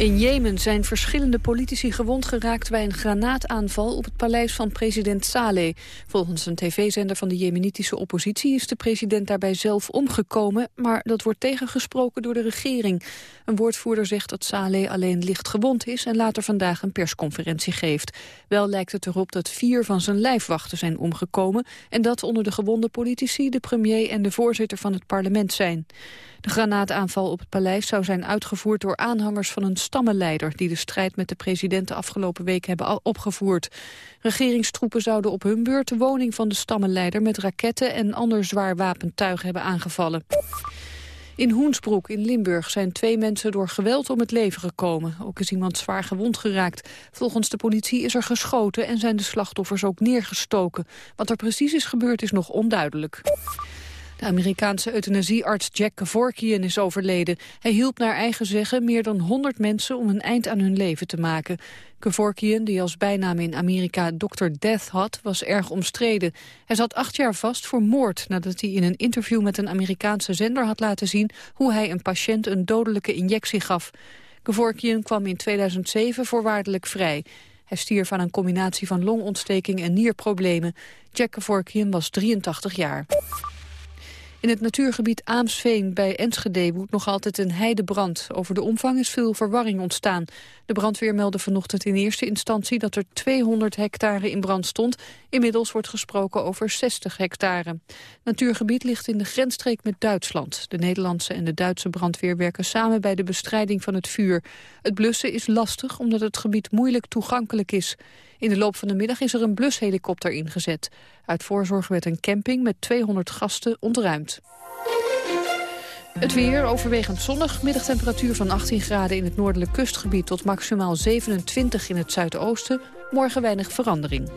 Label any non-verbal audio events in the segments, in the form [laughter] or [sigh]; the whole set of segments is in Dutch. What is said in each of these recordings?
In Jemen zijn verschillende politici gewond geraakt bij een granaataanval op het paleis van president Saleh. Volgens een tv-zender van de jemenitische oppositie is de president daarbij zelf omgekomen, maar dat wordt tegengesproken door de regering. Een woordvoerder zegt dat Saleh alleen licht gewond is en later vandaag een persconferentie geeft. Wel lijkt het erop dat vier van zijn lijfwachten zijn omgekomen en dat onder de gewonde politici de premier en de voorzitter van het parlement zijn. De granaataanval op het paleis zou zijn uitgevoerd door aanhangers van een stammenleider... die de strijd met de president de afgelopen week hebben opgevoerd. Regeringstroepen zouden op hun beurt de woning van de stammenleider... met raketten en ander zwaar wapentuig hebben aangevallen. In Hoensbroek in Limburg zijn twee mensen door geweld om het leven gekomen. Ook is iemand zwaar gewond geraakt. Volgens de politie is er geschoten en zijn de slachtoffers ook neergestoken. Wat er precies is gebeurd is nog onduidelijk. De Amerikaanse euthanasiearts Jack Kevorkian is overleden. Hij hielp naar eigen zeggen meer dan 100 mensen om een eind aan hun leven te maken. Kevorkian, die als bijnaam in Amerika Dr. Death had, was erg omstreden. Hij zat acht jaar vast voor moord nadat hij in een interview met een Amerikaanse zender had laten zien hoe hij een patiënt een dodelijke injectie gaf. Kevorkian kwam in 2007 voorwaardelijk vrij. Hij stierf aan een combinatie van longontsteking en nierproblemen. Jack Kevorkian was 83 jaar. In het natuurgebied Aamsveen bij Enschede woedt nog altijd een heidebrand. Over de omvang is veel verwarring ontstaan. De brandweer meldde vanochtend in eerste instantie dat er 200 hectare in brand stond. Inmiddels wordt gesproken over 60 hectare. Natuurgebied ligt in de grensstreek met Duitsland. De Nederlandse en de Duitse brandweer werken samen bij de bestrijding van het vuur. Het blussen is lastig omdat het gebied moeilijk toegankelijk is. In de loop van de middag is er een blushelikopter ingezet. Uit voorzorg werd een camping met 200 gasten ontruimd. Het weer overwegend zonnig. Middagtemperatuur van 18 graden in het noordelijk kustgebied... tot maximaal 27 in het zuidoosten. Morgen weinig verandering.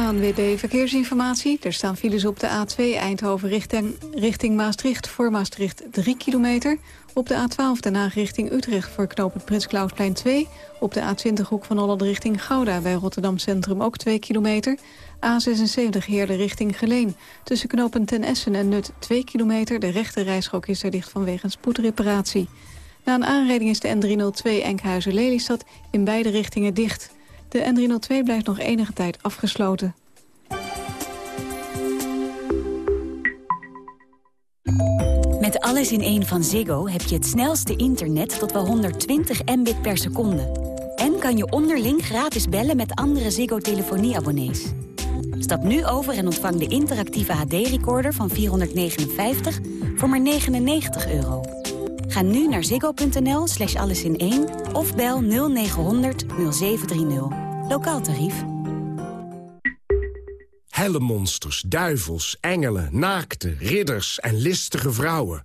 ANWB Verkeersinformatie. Er staan files op de A2 Eindhoven richting, richting Maastricht... voor Maastricht 3 kilometer. Op de A12 Den Haag richting Utrecht voor knooppunt Prins Klausplein 2. Op de A20 Hoek van Holland richting Gouda bij Rotterdam Centrum ook 2 kilometer. A76 Heerde richting Geleen. Tussen knooppunt Ten Essen en Nut 2 kilometer. De rechte reisschok is er dicht vanwege een spoedreparatie. Na een aanrijding is de N302 Enkhuizen-Lelystad in beide richtingen dicht. De N302 blijft nog enige tijd afgesloten. Met alles in één van Ziggo heb je het snelste internet tot wel 120 mbit per seconde. En kan je onderling gratis bellen met andere Ziggo-telefonieabonnees. Stap nu over en ontvang de interactieve HD-recorder van 459 voor maar 99 euro. Ga nu naar ziggo.nl slash alles in 1 of bel 0900 0730. Lokaal tarief. monsters, duivels, engelen, naakte, ridders en listige vrouwen.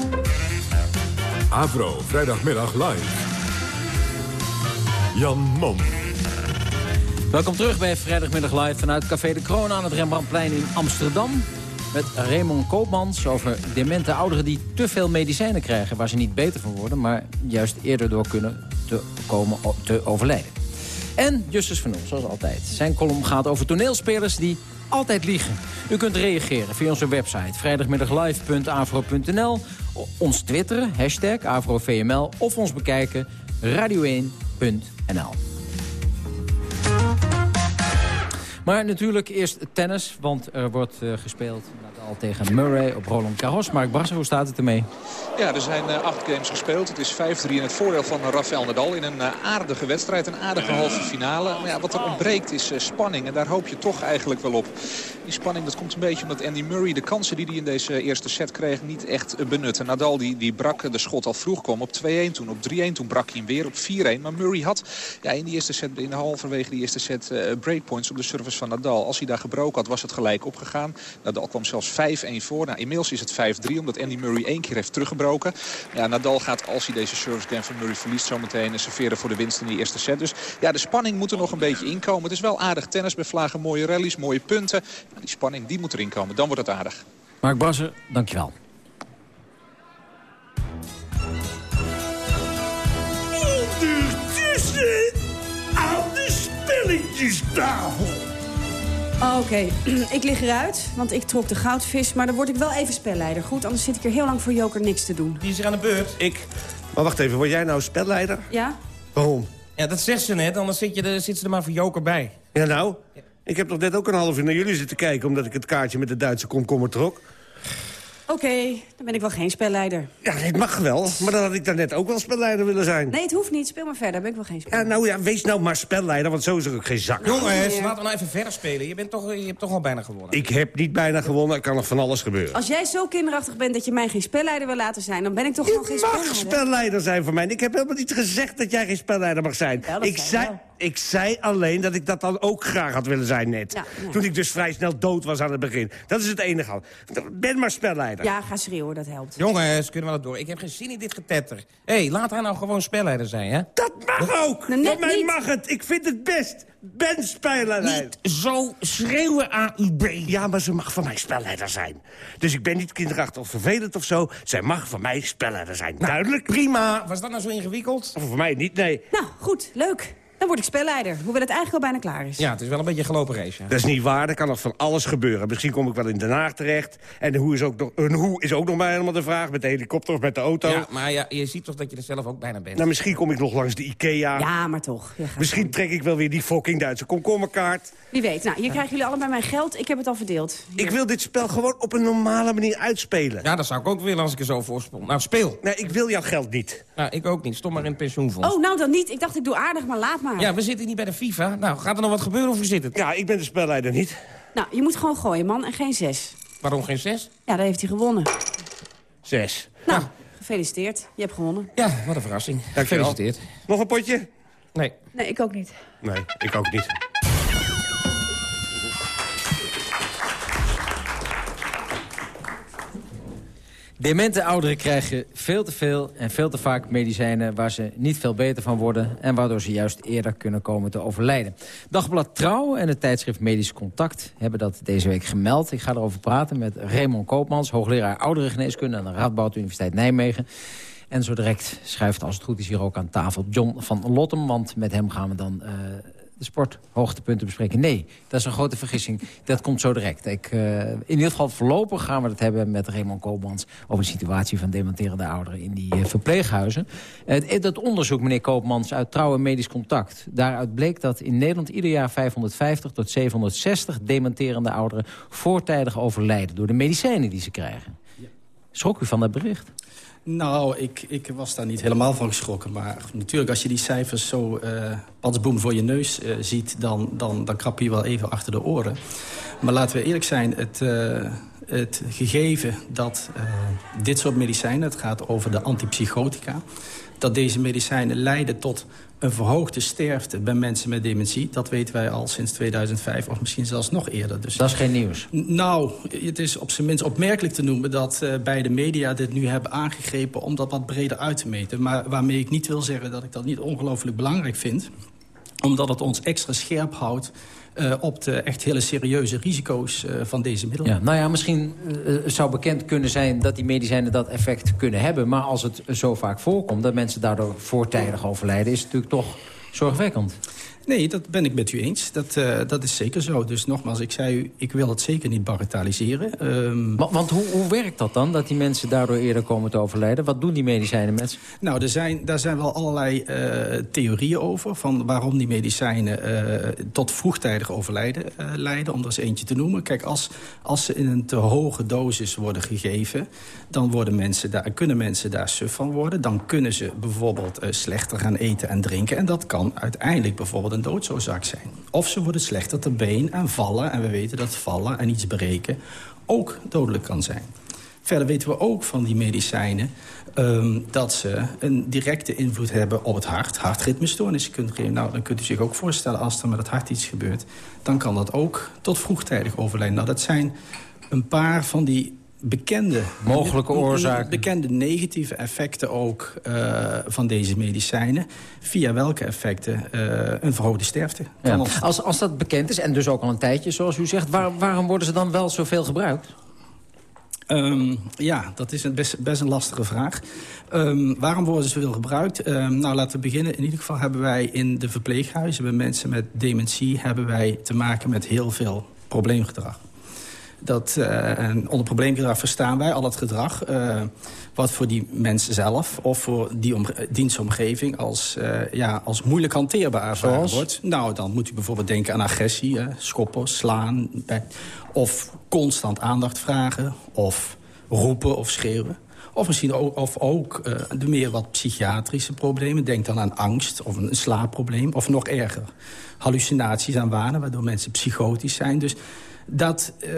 Avro, vrijdagmiddag live. Jan Mom. Welkom terug bij Vrijdagmiddag live vanuit Café de Kroon aan het Rembrandtplein in Amsterdam. Met Raymond Koopmans over demente ouderen die te veel medicijnen krijgen... waar ze niet beter van worden, maar juist eerder door kunnen te komen te overlijden. En Justus van Oel, zoals altijd. Zijn column gaat over toneelspelers die altijd liegen. U kunt reageren via onze website vrijdagmiddaglive.avro.nl, ons twitteren, hashtag AvroVML of ons bekijken radio1.nl. Maar natuurlijk eerst tennis, want er wordt uh, gespeeld Tegen Murray op Roland Garros. Mark Brasser, hoe staat het ermee? Ja, er zijn uh, acht games gespeeld. Het is 5-3 in het voordeel van Rafael Nadal in een uh, aardige wedstrijd. Een aardige halve finale. Maar ja, wat er ontbreekt is spanning. En daar hoop je toch eigenlijk wel op. Die spanning dat komt een beetje omdat Andy Murray de kansen die hij in deze eerste set kreeg niet echt benutte. Nadal die, die brak de schot al vroeg kwam op 2-1 toen. Op 3-1 toen brak hij hem weer op 4-1. Maar Murray had ja, in die eerste set, in de halverwege die eerste set breakpoints op de service service van Nadal. Als hij daar gebroken had, was het gelijk opgegaan. Nadal kwam zelfs 5-1 voor. Nou, inmiddels is het 5-3, omdat Andy Murray één keer heeft teruggebroken. Ja, Nadal gaat, als hij deze service game van Murray verliest... zometeen serveren voor de winst in die eerste set. Dus ja, de spanning moet er nog een beetje inkomen. Het is wel aardig tennis bij Vlagen. Mooie rallies, mooie punten. Maar die spanning die moet erin komen. Dan wordt het aardig. Mark Brasser, dankjewel. Ondertussen aan de spelletjestafel. Oké, [clears throat] ik lig eruit, want ik trok de goudvis. Maar dan word ik wel even spelleider, goed? Anders zit ik er heel lang voor Joker niks te doen. Die is er aan de beurt. Ik. Maar wacht even, word jij nou spelleider? Ja? Waarom? Ja, dat zegt ze net, anders zit, je er, zit ze er maar voor Joker bij. Ja nou, ik heb toch net ook een half uur naar jullie zitten kijken... omdat ik het kaartje met de Duitse komkommer trok. Oké, dan ben ik wel geen spelleider. Ja, het mag wel, maar dan had ik daarnet ook wel spelleider willen zijn. Nee, het hoeft niet. Speel maar verder. Ben ik wel geen Ja, spelleider. nou ja, wees nou maar spelleider, want zo is er ook geen zak. Jongens, laten we nou even verder spelen. Je, bent toch, je hebt toch al bijna gewonnen. Ik heb niet bijna gewonnen, er kan nog van alles gebeuren. Als jij zo kinderachtig bent dat je mij geen spelleider wil laten zijn... dan ben ik toch gewoon geen Je mag spelleider. spelleider zijn voor mij. Ik heb helemaal niet gezegd dat jij geen spelleider mag zijn. Ja, dat ik, zei wel. Ik zei alleen dat ik dat dan ook graag had willen zijn net. Ja, ja. Toen ik dus vrij snel dood was aan het begin. Dat is het enige al. Ben maar spelleider. Ja, ga schreeuwen, dat helpt. Jongens, kunnen we dat door? Ik heb geen zin in dit getetter. Hé, hey, laat haar nou gewoon spelleider zijn, hè? Dat mag ook! Nou, mij niet. mag het! Ik vind het best! Ben spelleider! Niet zo schreeuwen, AUB. Ja, maar ze mag van mij spelleider zijn. Dus ik ben niet kinderachtig of vervelend of zo. Zij mag van mij spelleider zijn. Duidelijk? Prima. Was dat nou zo ingewikkeld? Of voor mij niet, nee. Nou, goed, leuk. Dan word ik spelleider. Hoewel het eigenlijk al bijna klaar is. Ja, het is wel een beetje een gelopen race, ja. Dat is niet waar, er kan nog van alles gebeuren. Misschien kom ik wel in Den Haag terecht. En hoe is ook nog, een hoe is ook nog maar helemaal de vraag. Met de helikopter of met de auto. Ja, maar ja, je ziet toch dat je er zelf ook bijna bent. Nou, misschien kom ik nog langs de Ikea. Ja, maar toch. Misschien trek ik wel weer die fucking Duitse komkommerkaart. Wie weet. Nou, hier krijgen jullie allebei mijn geld. Ik heb het al verdeeld. Ik wil dit spel gewoon op een normale manier uitspelen. Ja, dat zou ik ook willen als ik er zo voor. Nou, speel. Nee, ik wil jouw geld niet. Nou, ik ook niet. Stop maar in het pensioenfonds. Oh, nou dan niet. Ik dacht ik doe aardig, maar laat maar. Ja, we zitten niet bij de FIFA. Nou, gaat er nog wat gebeuren of hoe zit het? Ja, ik ben de spelleider niet. Nou, je moet gewoon gooien, man. En geen zes. Waarom geen zes? Ja, daar heeft hij gewonnen. Zes. Nou, gefeliciteerd. Je hebt gewonnen. Ja, wat een verrassing. Dankjewel. Gefeliciteerd. Nog een potje? Nee. Nee, ik ook niet. Nee, ik ook niet. Demente ouderen krijgen veel te veel en veel te vaak medicijnen... waar ze niet veel beter van worden... en waardoor ze juist eerder kunnen komen te overlijden. Dagblad Trouw en het tijdschrift Medisch Contact hebben dat deze week gemeld. Ik ga erover praten met Raymond Koopmans... hoogleraar ouderengeneeskunde aan de Radboud Universiteit Nijmegen. En zo direct schuift als het goed is hier ook aan tafel John van Lottem... want met hem gaan we dan... eh, de sporthoogtepunten bespreken. Nee, dat is een grote vergissing. Dat komt zo direct. Ik, eh, in ieder geval voorlopig gaan we het hebben met Raymond Koopmans... over de situatie van dementerende ouderen in die eh, verpleeghuizen. Dat onderzoek, meneer Koopmans, uit Trouw en Medisch Contact... daaruit bleek dat in Nederland ieder jaar 550 tot 760 dementerende ouderen... voortijdig overlijden door de medicijnen die ze krijgen. Schrok u van dat bericht? Nou, ik, ik was daar niet helemaal van geschrokken. Maar natuurlijk, als je die cijfers zo uh, voor je neus uh, ziet... Dan, dan, dan krap je wel even achter de oren. Maar laten we eerlijk zijn, het, uh, het gegeven dat dit soort medicijnen... het gaat over de antipsychotica... dat deze medicijnen leiden tot een verhoogde sterfte bij mensen met dementie. Dat weten wij al sinds 2005 of misschien zelfs nog eerder. Dus, dat is geen nieuws? Nou, het is op zijn minst opmerkelijk te noemen... dat uh, bij de media dit nu hebben aangegrepen om dat wat breder uit te meten. Maar waarmee ik niet wil zeggen dat ik dat niet ongelooflijk belangrijk vind omdat het ons extra scherp houdt uh, op de echt hele serieuze risico's uh, van deze middelen. Ja, nou ja, misschien uh, zou bekend kunnen zijn dat die medicijnen dat effect kunnen hebben. Maar als het zo vaak voorkomt dat mensen daardoor voortijdig overlijden... is het natuurlijk toch zorgwekkend. Nee, dat ben ik met u eens. Dat, uh, dat is zeker zo. Dus nogmaals, ik zei u, ik wil het zeker niet bagatelliseren. Um... Want, want hoe, hoe, werkt dat dan, dat die mensen daardoor eerder komen te overlijden? Wat doen die medicijnen met ze? Nou, er zijn, daar zijn wel allerlei uh, theorieën over... van waarom die medicijnen uh, tot vroegtijdig overlijden leiden. Om er eens eentje te noemen. Kijk, als, als ze in een te hoge dosis worden gegeven... dan worden mensen daar, kunnen mensen daar suf van worden. Dan kunnen ze bijvoorbeeld slechter gaan eten en drinken. En dat kan uiteindelijk bijvoorbeeld een doodsoorzaak zijn. Of ze worden slechter ter been en vallen. En we weten dat vallen en iets breken ook dodelijk kan zijn. Verder weten we ook van die medicijnen... Ehm, dat ze een directe invloed hebben op het hart. Hartritmestoornissen kunt geven. Nou, dan kunt u zich ook voorstellen als er met het hart iets gebeurt... dan kan dat ook tot vroegtijdig overlijden. Nou, dat zijn een paar van die bekende... Mogelijke oorzaken. Bekende negatieve effecten ook uh, van deze medicijnen. Via welke effecten uh, een verhoogde sterfte ja. als, als dat bekend is, en dus ook al een tijdje zoals u zegt... Waar, waarom worden ze dan wel zoveel gebruikt? Um, ja, dat is een best, best, een lastige vraag. Um, waarom worden ze zoveel gebruikt? Um, nou, laten we beginnen. In ieder geval hebben wij in de verpleeghuizen... bij mensen met dementie hebben wij te maken met heel veel probleemgedrag. Dat, uh, onder probleemgedrag verstaan wij al het gedrag... Uh, wat voor die mensen zelf of voor die om, dienstomgeving... Als, uh, ja, als moeilijk hanteerbaar ervaren wordt. Nou, dan moet u bijvoorbeeld denken aan agressie, schoppen, slaan... of constant aandacht vragen, of roepen of schreeuwen. Of misschien ook, of ook uh, de meer wat psychiatrische problemen. Denk dan aan angst of een slaapprobleem. Of nog erger, hallucinaties aan wanen... waardoor mensen psychotisch zijn. Dus dat uh,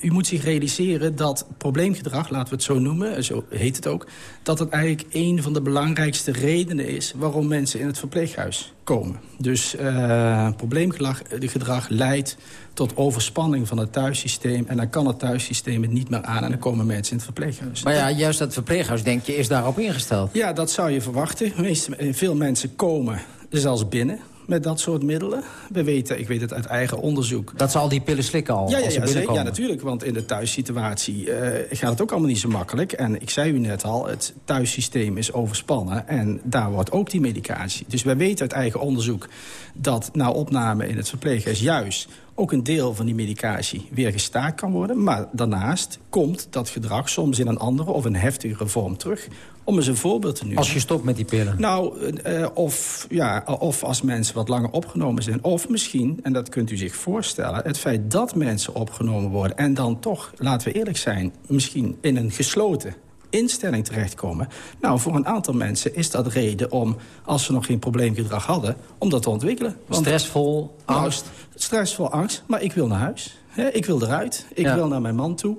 u moet zich realiseren dat probleemgedrag, laten we het zo noemen, zo heet het ook, dat het eigenlijk een van de belangrijkste redenen is waarom mensen in het verpleeghuis komen. Dus uh, probleemgedrag leidt tot overspanning van het thuissysteem. En dan kan het thuissysteem het niet meer aan en dan komen mensen in het verpleeghuis. Maar ja, juist dat verpleeghuis, denk je, is daarop ingesteld? Ja, dat zou je verwachten. Meest, veel mensen komen zelfs binnen met dat soort middelen. We weten, ik weet het uit eigen onderzoek... Dat ze al die pillen slikken al, ja, ja, ja, binnenkomen? Ja, natuurlijk, want in de thuissituatie uh, gaat het ook allemaal niet zo makkelijk. En ik zei u net al, het thuissysteem is overspannen... en daar wordt ook die medicatie. Dus wij weten uit eigen onderzoek dat na opname in het verpleeghuis... juist ook een deel van die medicatie weer gestaakt kan worden. Maar daarnaast komt dat gedrag soms in een andere of een heftigere vorm terug. Om eens een voorbeeld te noemen. Als je stopt met die pillen? Nou, uh, of, ja, of als mensen wat langer opgenomen zijn. Of misschien, en dat kunt u zich voorstellen... het feit dat mensen opgenomen worden... en dan toch, laten we eerlijk zijn... misschien in een gesloten instelling terechtkomen. Nou, voor een aantal mensen is dat reden om, als ze nog geen probleemgedrag hadden... om dat te ontwikkelen. Want, stressvol, nou, angst? Stressvol, angst, maar ik wil naar huis. He, ik wil eruit, ik ja. wil naar mijn man toe.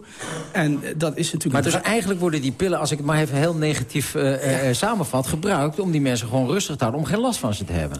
En dat is natuurlijk... Maar dus eigenlijk worden die pillen, als ik het maar even heel negatief uh, ja. uh, samenvat... gebruikt om die mensen gewoon rustig te houden... om geen last van ze te hebben.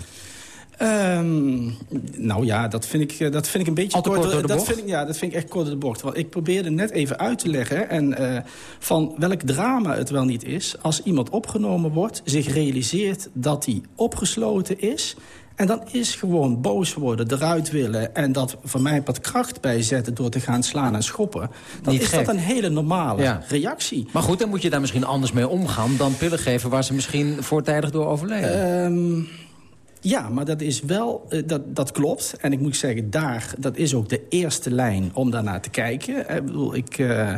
Um, nou ja, dat vind ik, dat vind ik een beetje kort, kort door de dat bocht? Vind ik, ja, dat vind ik echt kort door de bocht. Want ik probeerde net even uit te leggen... En, uh, van welk drama het wel niet is... als iemand opgenomen wordt, zich realiseert dat hij opgesloten is... En dan is gewoon boos worden, eruit willen... en dat van mij wat kracht bijzetten door te gaan slaan en schoppen... dan Niet is gek. dat een hele normale Ja. reactie. Maar goed, dan moet je daar misschien anders mee omgaan... dan pillen geven waar ze misschien voortijdig door overlijden. Um, ja, maar dat is wel, uh, dat, dat klopt. En ik moet zeggen, daar, dat is ook de eerste lijn om daarnaar te kijken. Ik bedoel, ik... Uh,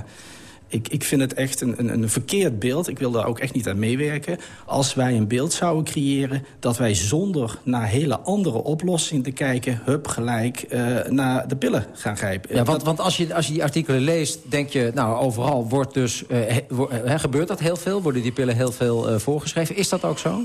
ik, ik vind het echt een, een, een verkeerd beeld. Ik wil daar ook echt niet aan meewerken. Als wij een beeld zouden creëren... dat wij zonder naar hele andere oplossingen te kijken... hup, gelijk uh, naar de pillen gaan grijpen. Ja, want, want als, je, als je die artikelen leest, denk je... nou, overal wordt dus, uh, he, he, gebeurt dat heel veel? Worden die pillen heel veel voorgeschreven? Is dat ook zo?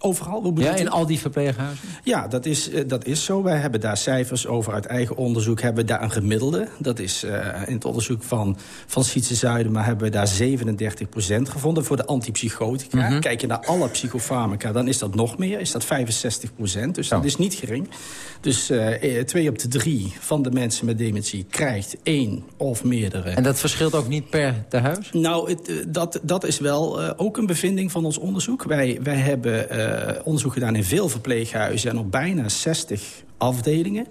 Overal? Hoe ja, in al die verpleeghuizen? Ja, dat is, uh, dat is zo. Wij hebben daar cijfers over uit eigen onderzoek. Hebben we daar een gemiddelde. Dat is uh, in het onderzoek van, van Sietse Zuiden... maar hebben we daar 37% gevonden voor de antipsychotica. Mm -hmm. Kijk je naar alle psychofarmaca, dan is dat nog meer. Is dat 65 Dus oh. dat is niet gering. Dus uh, twee op de drie van de mensen met dementie krijgt één of meerdere. En dat verschilt ook niet per tehuis? Nou, het, dat, dat is wel ook een bevinding van ons onderzoek. Wij, wij hebben... Uh, onderzoek gedaan in veel verpleeghuizen... en op bijna 60 afdelingen.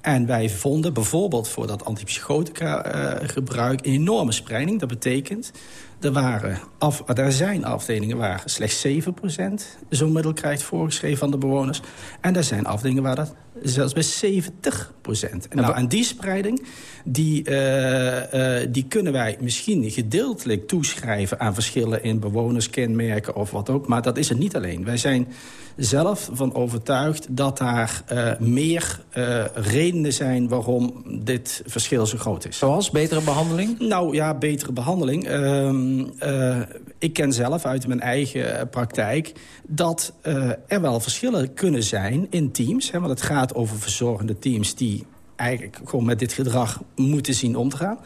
En wij vonden bijvoorbeeld voor dat antipsychotica-gebruik... een enorme spreiding. Dat betekent, er, waren af, er zijn afdelingen waar slechts 7% zo'n middel krijgt voorgeschreven van de bewoners. En er zijn afdelingen waar dat zelfs bij 70 procent. En, nou, en die spreiding, die, uh, uh, die kunnen wij misschien gedeeltelijk toeschrijven... aan verschillen in bewonerskenmerken of wat ook. Maar dat is het niet alleen. Wij zijn zelf van overtuigd dat daar uh, meer redenen zijn... waarom dit verschil zo groot is. Zoals betere behandeling? Nou ja, betere behandeling. ik ken zelf uit mijn eigen praktijk... dat er wel verschillen kunnen zijn in teams. Hè, want het gaat over verzorgende teams die eigenlijk gewoon met dit gedrag moeten zien om te gaan.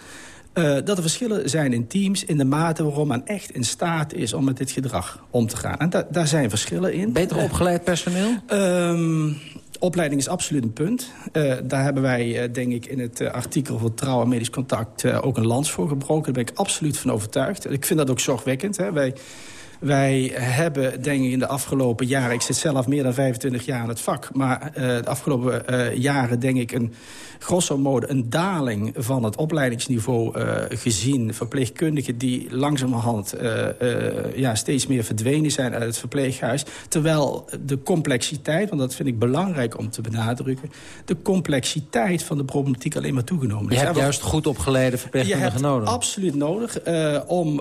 Uh, dat er verschillen zijn in teams in de mate waarom men echt in staat is om met dit gedrag om te gaan. En da daar zijn verschillen in. Beter opgeleid personeel? Uh, opleiding is absoluut een punt. Uh, daar hebben wij, denk ik, in het artikel voor Trouw en Medisch Contact ook een lans voor gebroken. Daar ben ik absoluut van overtuigd. Ik vind dat ook zorgwekkend. Hè. Wij wij hebben, denk ik, in de afgelopen jaren... ik zit zelf meer dan 25 jaar in het vak... maar uh, de afgelopen uh, jaren, denk ik, een grosso modo een daling van het opleidingsniveau uh, gezien. Verpleegkundigen die langzamerhand ja, steeds meer verdwenen zijn uit het verpleeghuis. Terwijl de complexiteit, want dat vind ik belangrijk om te benadrukken... de complexiteit van de problematiek alleen maar toegenomen is. Je hebt juist goed opgeleide verpleegkundigen nodig. absoluut nodig om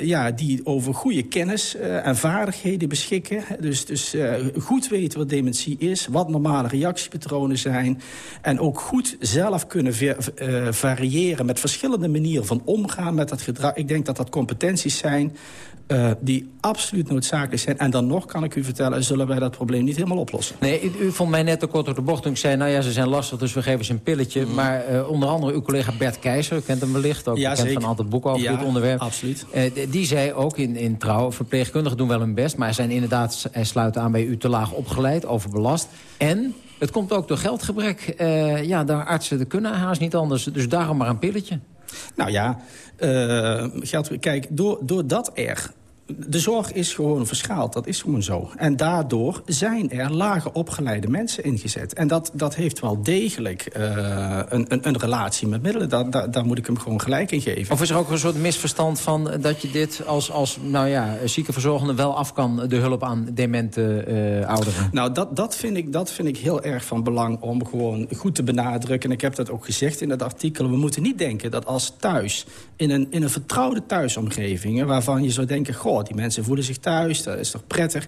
ja, die over goede kennis en vaardigheden beschikken. Dus, dus goed weten wat dementie is, wat normale reactiepatronen zijn... en ook goed zelf kunnen uh, variëren... met verschillende manieren van omgaan met dat gedrag. Ik denk dat dat competenties zijn uh, die absoluut noodzakelijk zijn. En dan nog kan ik u vertellen, zullen wij dat probleem niet helemaal oplossen. Nee, u, u vond mij net te kort door de bocht toen ik zei... nou ja, ze zijn lastig, dus we geven ze een pilletje. Mm. Maar uh, onder andere uw collega Bert Keizer, u kent hem wellicht... ook ja, bekend van een aantal boeken over ja, dit onderwerp. absoluut. Uh, die zei ook in, in trouw, verpleegkundigen doen wel hun best... maar zijn inderdaad, hij sluit aan bij u te laag opgeleid, overbelast. En het komt ook door geldgebrek. Uh, ja, de artsen kunnen haast niet anders. Dus daarom maar een pilletje. Nou ja, uh, geld, kijk, door, doordat er de zorg is gewoon verschaald. Dat is gewoon zo. En daardoor zijn er lage opgeleide mensen ingezet. En dat, dat heeft wel degelijk uh, een, een, een, relatie met middelen. Daar, daar, daar, moet ik hem gewoon gelijk in geven. Of is er ook een soort misverstand van dat je dit als, als nou ja, ziekenverzorgende wel af kan... de hulp aan demente uh, ouderen? Nou, dat, dat, vind ik, dat vind ik heel erg van belang om gewoon goed te benadrukken. En ik heb dat ook gezegd in het artikel. We moeten niet denken dat als thuis, in een, in een vertrouwde thuisomgeving... waarvan je zou denken, goh, die mensen voelen zich thuis, dat is toch prettig.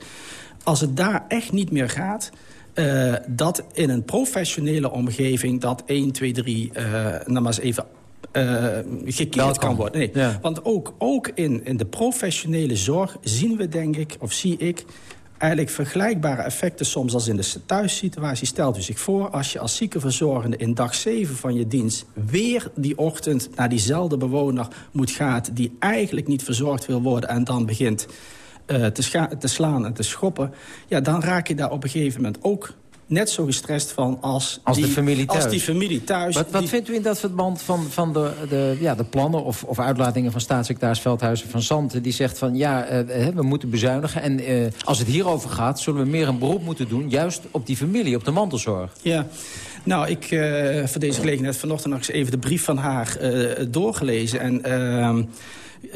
Als het daar echt niet meer gaat... Uh, dat in een professionele omgeving dat 1, 2, 3, uh, nou maar eens even uh, gekeerd kan worden. Nee, ja. Want ook, ook in, in de professionele zorg zien we, denk ik, of zie ik eigenlijk vergelijkbare effecten soms als in de thuissituatie. Stelt u zich voor als je als ziekenverzorgende in dag 7 van je dienst... weer die ochtend naar diezelfde bewoner moet gaan... die eigenlijk niet verzorgd wil worden en dan begint uh, te, te, slaan en te schoppen... ja, dan raak je daar op een gegeven moment ook net zo gestrest van als, als, die, de familie thuis. als die familie thuis. Wat, wat vindt u in dat verband van, van de, de, ja, de plannen of, of uitlatingen van staatssecretaris Veldhuizen van Zanten... die zegt van ja, uh, we moeten bezuinigen en uh, als het hierover gaat... zullen we meer een beroep moeten doen, juist op die familie, op de mantelzorg. Ja, nou, ik uh, voor deze gelegenheid vanochtend nog eens even de brief van haar doorgelezen... en ehm,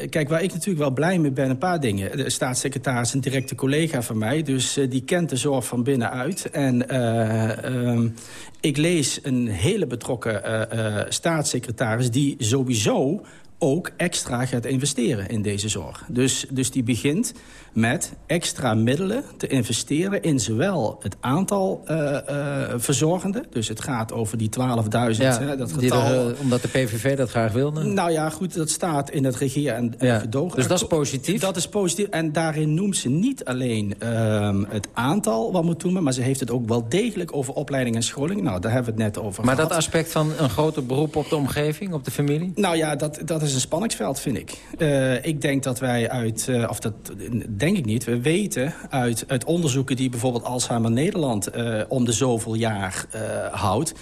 Kijk, waar ik natuurlijk wel blij mee ben, een paar dingen. De staatssecretaris is een directe collega van mij, dus uh, die kent de zorg van binnenuit. En uh, uh, ik lees een hele betrokken uh, staatssecretaris die sowieso ook extra gaat investeren in deze zorg. Dus, dus die begint met extra middelen te investeren in zowel het aantal uh, uh, verzorgenden... dus het gaat over die 12.000, ja, dat getal... Er, uh, omdat de PVV dat graag wilde? Nou ja, goed, dat staat in het regeer- en ja, gedoog. Dus dat is positief? Dat is positief. En daarin noemt ze niet alleen ehm, het aantal wat moet doen... maar ze heeft het ook wel degelijk over opleiding en scholing. Nou, daar hebben we het net over Maar gehad. dat aspect van een groter beroep op de omgeving, op de familie? Nou ja, dat, dat is een spanningsveld, vind ik. Uh, ik denk dat wij uit, uh, of dat denk ik niet, we weten uit, uit onderzoeken die bijvoorbeeld Alzheimer Nederland uh, om de zoveel jaar houdt,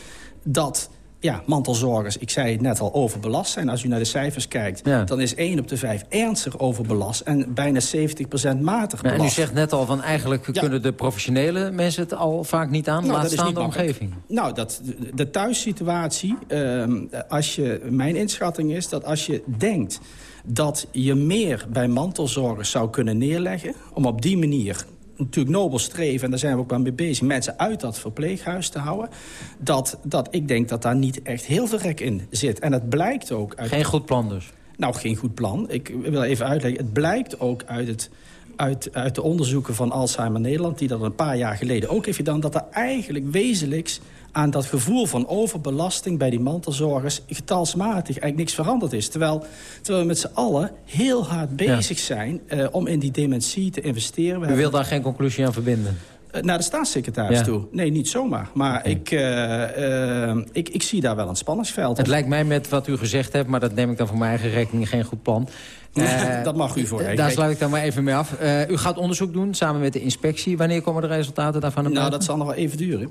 dat ja, mantelzorgers, ik zei het net al, overbelast zijn. Als u naar de cijfers kijkt, ja. dan is 1 op de 5 ernstig overbelast... en bijna 70% matig belast. en u zegt net al, van eigenlijk ja. kunnen de professionele mensen het al vaak niet aan... Nou, laat staan de omgeving. Nou, dat, de thuissituatie, uh, als je, mijn inschatting is dat als je denkt dat je meer bij mantelzorgers zou kunnen neerleggen... om op die manier natuurlijk nobel streven, en daar zijn we ook wel mee bezig... mensen uit dat verpleeghuis te houden... dat, dat ik denk dat daar niet echt heel veel rek in zit. En het blijkt ook... Uit... Geen goed plan dus? Nou, geen goed plan. Ik wil even uitleggen. Het blijkt ook uit het uit, uit de onderzoeken van Alzheimer Nederland... die dat een paar jaar geleden ook heeft gedaan... dat er eigenlijk wezenlijks aan dat gevoel van overbelasting bij die mantelzorgers... getalsmatig eigenlijk niks veranderd is. Terwijl, terwijl we met z'n allen heel hard bezig ja. zijn uh, om in die dementie te investeren. We U wil daar geen conclusie aan verbinden? Eh, naar de staatssecretaris Ja. toe. Nee, niet zomaar. Maar ik, eh, eh, ik, ik zie daar wel een spanningsveld. Het lijkt mij met wat u gezegd hebt, maar dat neem ik dan voor mijn eigen rekening geen goed plan. Eh, [laughs] dat mag u voor. Daar sluit ik dan maar even mee af. Eh, u gaat onderzoek doen samen met de inspectie. Wanneer komen de resultaten daarvan Nou, dat zal nog wel even duren.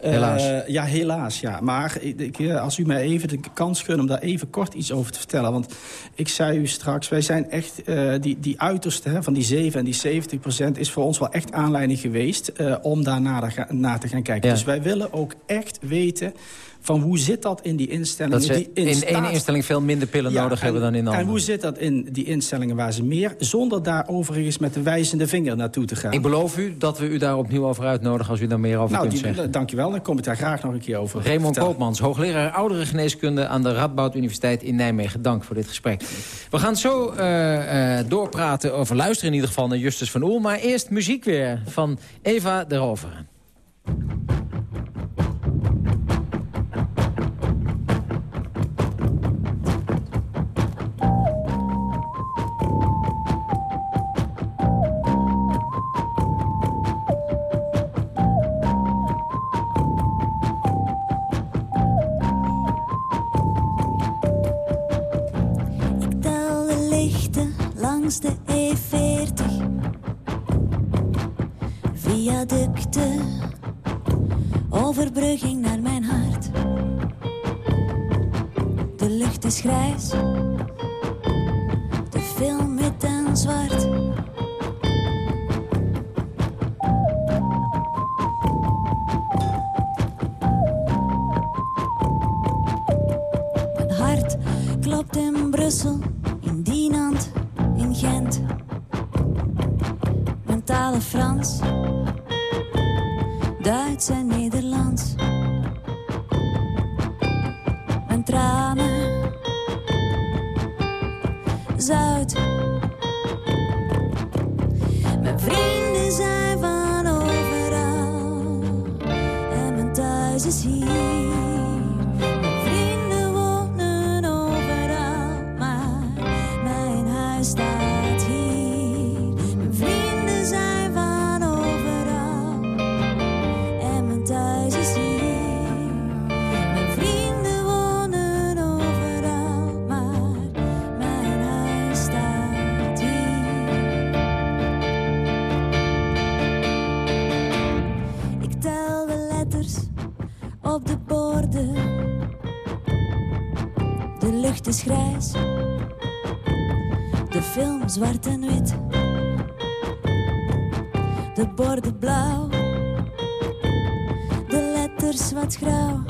Eh, Helaas. ja, helaas, ja. Maar ik, als u mij even de kans gunt om daar even kort iets over te vertellen. Want ik zei u straks, wij zijn echt... die, die uiterste hè, van die 7 en die 70 procent... is voor ons wel echt aanleiding geweest om daar naar, naar te gaan kijken. Ja. Dus wij willen ook echt weten... van hoe zit dat in die instellingen... Dat ze die in één instelling veel minder pillen Ja, nodig en- hebben dan in de En andere. hoe zit dat in die instellingen waar ze meer... zonder daar overigens met de wijzende vinger naartoe te gaan? Ik beloof u dat we u daar opnieuw over uitnodigen als u daar meer over nou, kunt die, zeggen. dankjewel. Dan kom ik daar graag nog een keer over Raymond vertellen. Koopmans, hoogleraar ouderengeneeskunde aan de Radboud Universiteit in Nijmegen. Dank voor dit gesprek. We gaan zo eh, eh, doorpraten over luisteren in ieder geval naar Justus van Oel. Maar eerst muziek weer van Eva de Roveren. Is grijs, de film zwart en wit. De borden blauw, de letters wat grauw.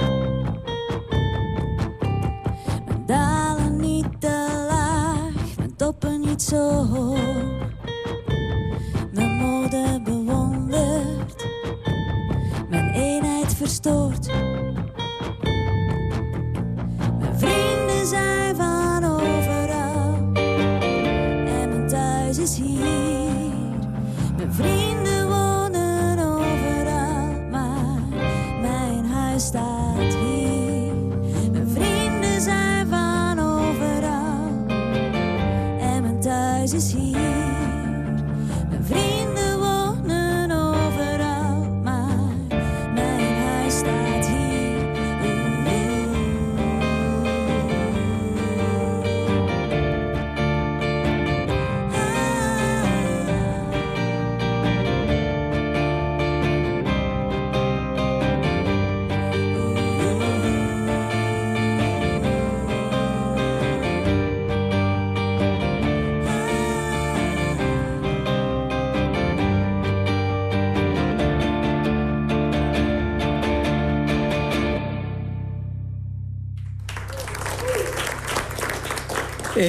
Mijn dalen niet te laag, mijn toppen niet zo hoog. Mijn mode bewonderd, mijn eenheid verstoord. Mijn vrienden zijn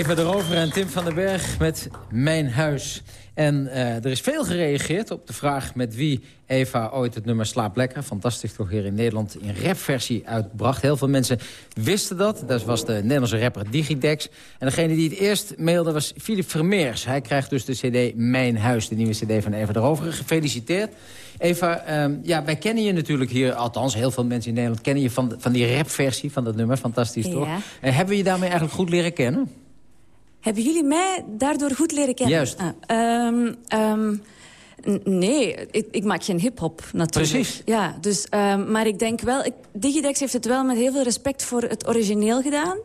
Eva de Rover en Tim van den Berg met Mijn Huis. En eh, er is veel gereageerd op de vraag met wie Eva ooit het nummer Slaap Lekker... fantastisch toch hier in Nederland in rapversie uitbracht. Heel veel mensen wisten dat. Dat was de Nederlandse rapper Digidex. En degene die het eerst mailde was Philip Vermeers. Hij krijgt dus de cd Mijn Huis, de nieuwe cd van Eva de Rover. Gefeliciteerd. Eva, ehm, ja, wij kennen je natuurlijk hier, althans heel veel mensen in Nederland... kennen je van, van die rapversie van dat nummer, fantastisch toch? Ja. En hebben we je daarmee eigenlijk goed leren kennen? Hebben jullie mij daardoor goed leren kennen? Juist. Ah, ehm, ehm, Nee, ik, ik maak geen hip-hop natuurlijk. Precies. Ja, dus, ehm, maar ik denk wel... Ik, Digidex heeft het wel met heel veel respect voor het origineel gedaan.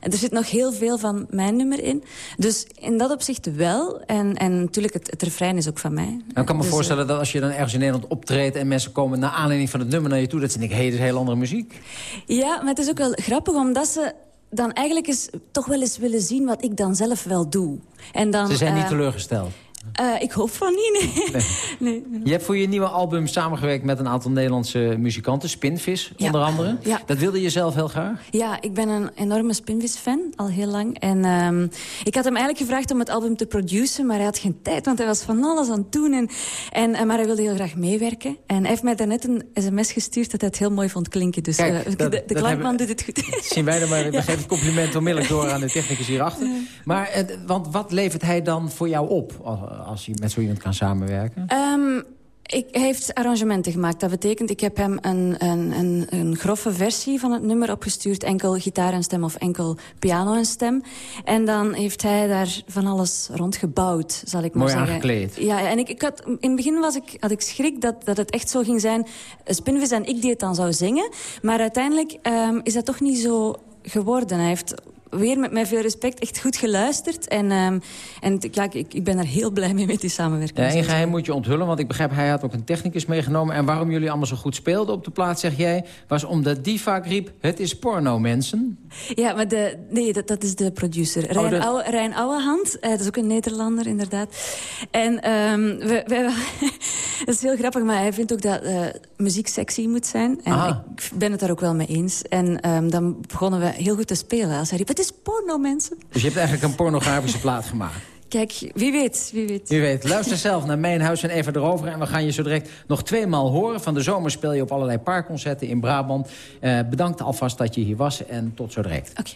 En er zit nog heel veel van mijn nummer in. Dus in dat opzicht wel. En, en natuurlijk, het, het refrein is ook van mij. Nou, ik kan me Dus, voorstellen dat als je dan ergens in Nederland optreedt... en mensen komen naar aanleiding van het nummer naar je toe... dat ze denken, hé, hey, dit is heel andere muziek. Ja, maar het is ook wel grappig omdat ze dan eigenlijk eens, toch wel eens willen zien wat ik dan zelf wel doe. En dan, Ze zijn niet eh, teleurgesteld. Eh, ik hoop van niet, [laughs] nee. nee. Je hebt voor je nieuwe album samengewerkt met een aantal Nederlandse muzikanten. Spinvis, onder andere. Ja. Dat wilde je zelf heel graag? Ja, ik ben een enorme Spinvis-fan, al heel lang. En ehm, ik had hem eigenlijk gevraagd om het album te produceren... maar hij had geen tijd, want hij was van alles aan het doen. En, en, eh, maar hij wilde heel graag meewerken. En hij heeft mij daarnet een sms gestuurd dat hij het heel mooi vond klinken. Dus Kijk, eh, dat- de, de klankman doet het goed. [laughs] Zien wij er maar, we geven het compliment onmiddellijk door aan de technicus hierachter. Maar, want wat levert hij dan voor jou op als, als je met zo iemand kan samenwerken? Ehm, ik, hij heeft arrangementen gemaakt. Dat betekent, ik heb hem een, een, een, een grove versie van het nummer opgestuurd. Enkel gitaar en stem of enkel piano en stem. En dan heeft hij daar van alles rond gebouwd, zal ik maar Mooi zeggen. aangekleed. Ja, en ik, ik had, in het begin was ik, had ik schrik dat, dat het echt zo ging zijn... Spinvis en ik die het dan zou zingen. Maar uiteindelijk ehm, is dat toch niet zo geworden. Hij heeft weer met mij veel respect echt goed geluisterd. En, ehm, en ja, ik, ik ben er heel blij mee met die samenwerking. Ja, geheim moet je onthullen, want ik begrijp... hij had ook een technicus meegenomen. En waarom jullie allemaal zo goed speelden op de plaat, zeg jij... was omdat die vaak riep, het is porno, mensen. Ja, maar de, nee, dat, dat is de producer. Rijn, de- Ouwe, Rijn Ouwehand, eh, dat is ook een Nederlander, inderdaad. En ehm we, we, [laughs] dat is heel grappig, maar hij vindt ook dat eh, muziek sexy moet zijn. En Ah. ik ben het daar ook wel mee eens. En ehm, dan begonnen we heel goed te spelen. Als hij riep, het is porno, mensen. Dus je hebt eigenlijk een pornografische plaat gemaakt. [laughs] Kijk, wie weet, wie weet. Wie weet, luister zelf naar Mijn Huis en even erover. En we gaan je zo direct nog tweemaal horen. Van de zomer speel je op allerlei parkconcerten in Brabant. Eh, bedankt alvast dat je hier was en tot zo direct. Oké.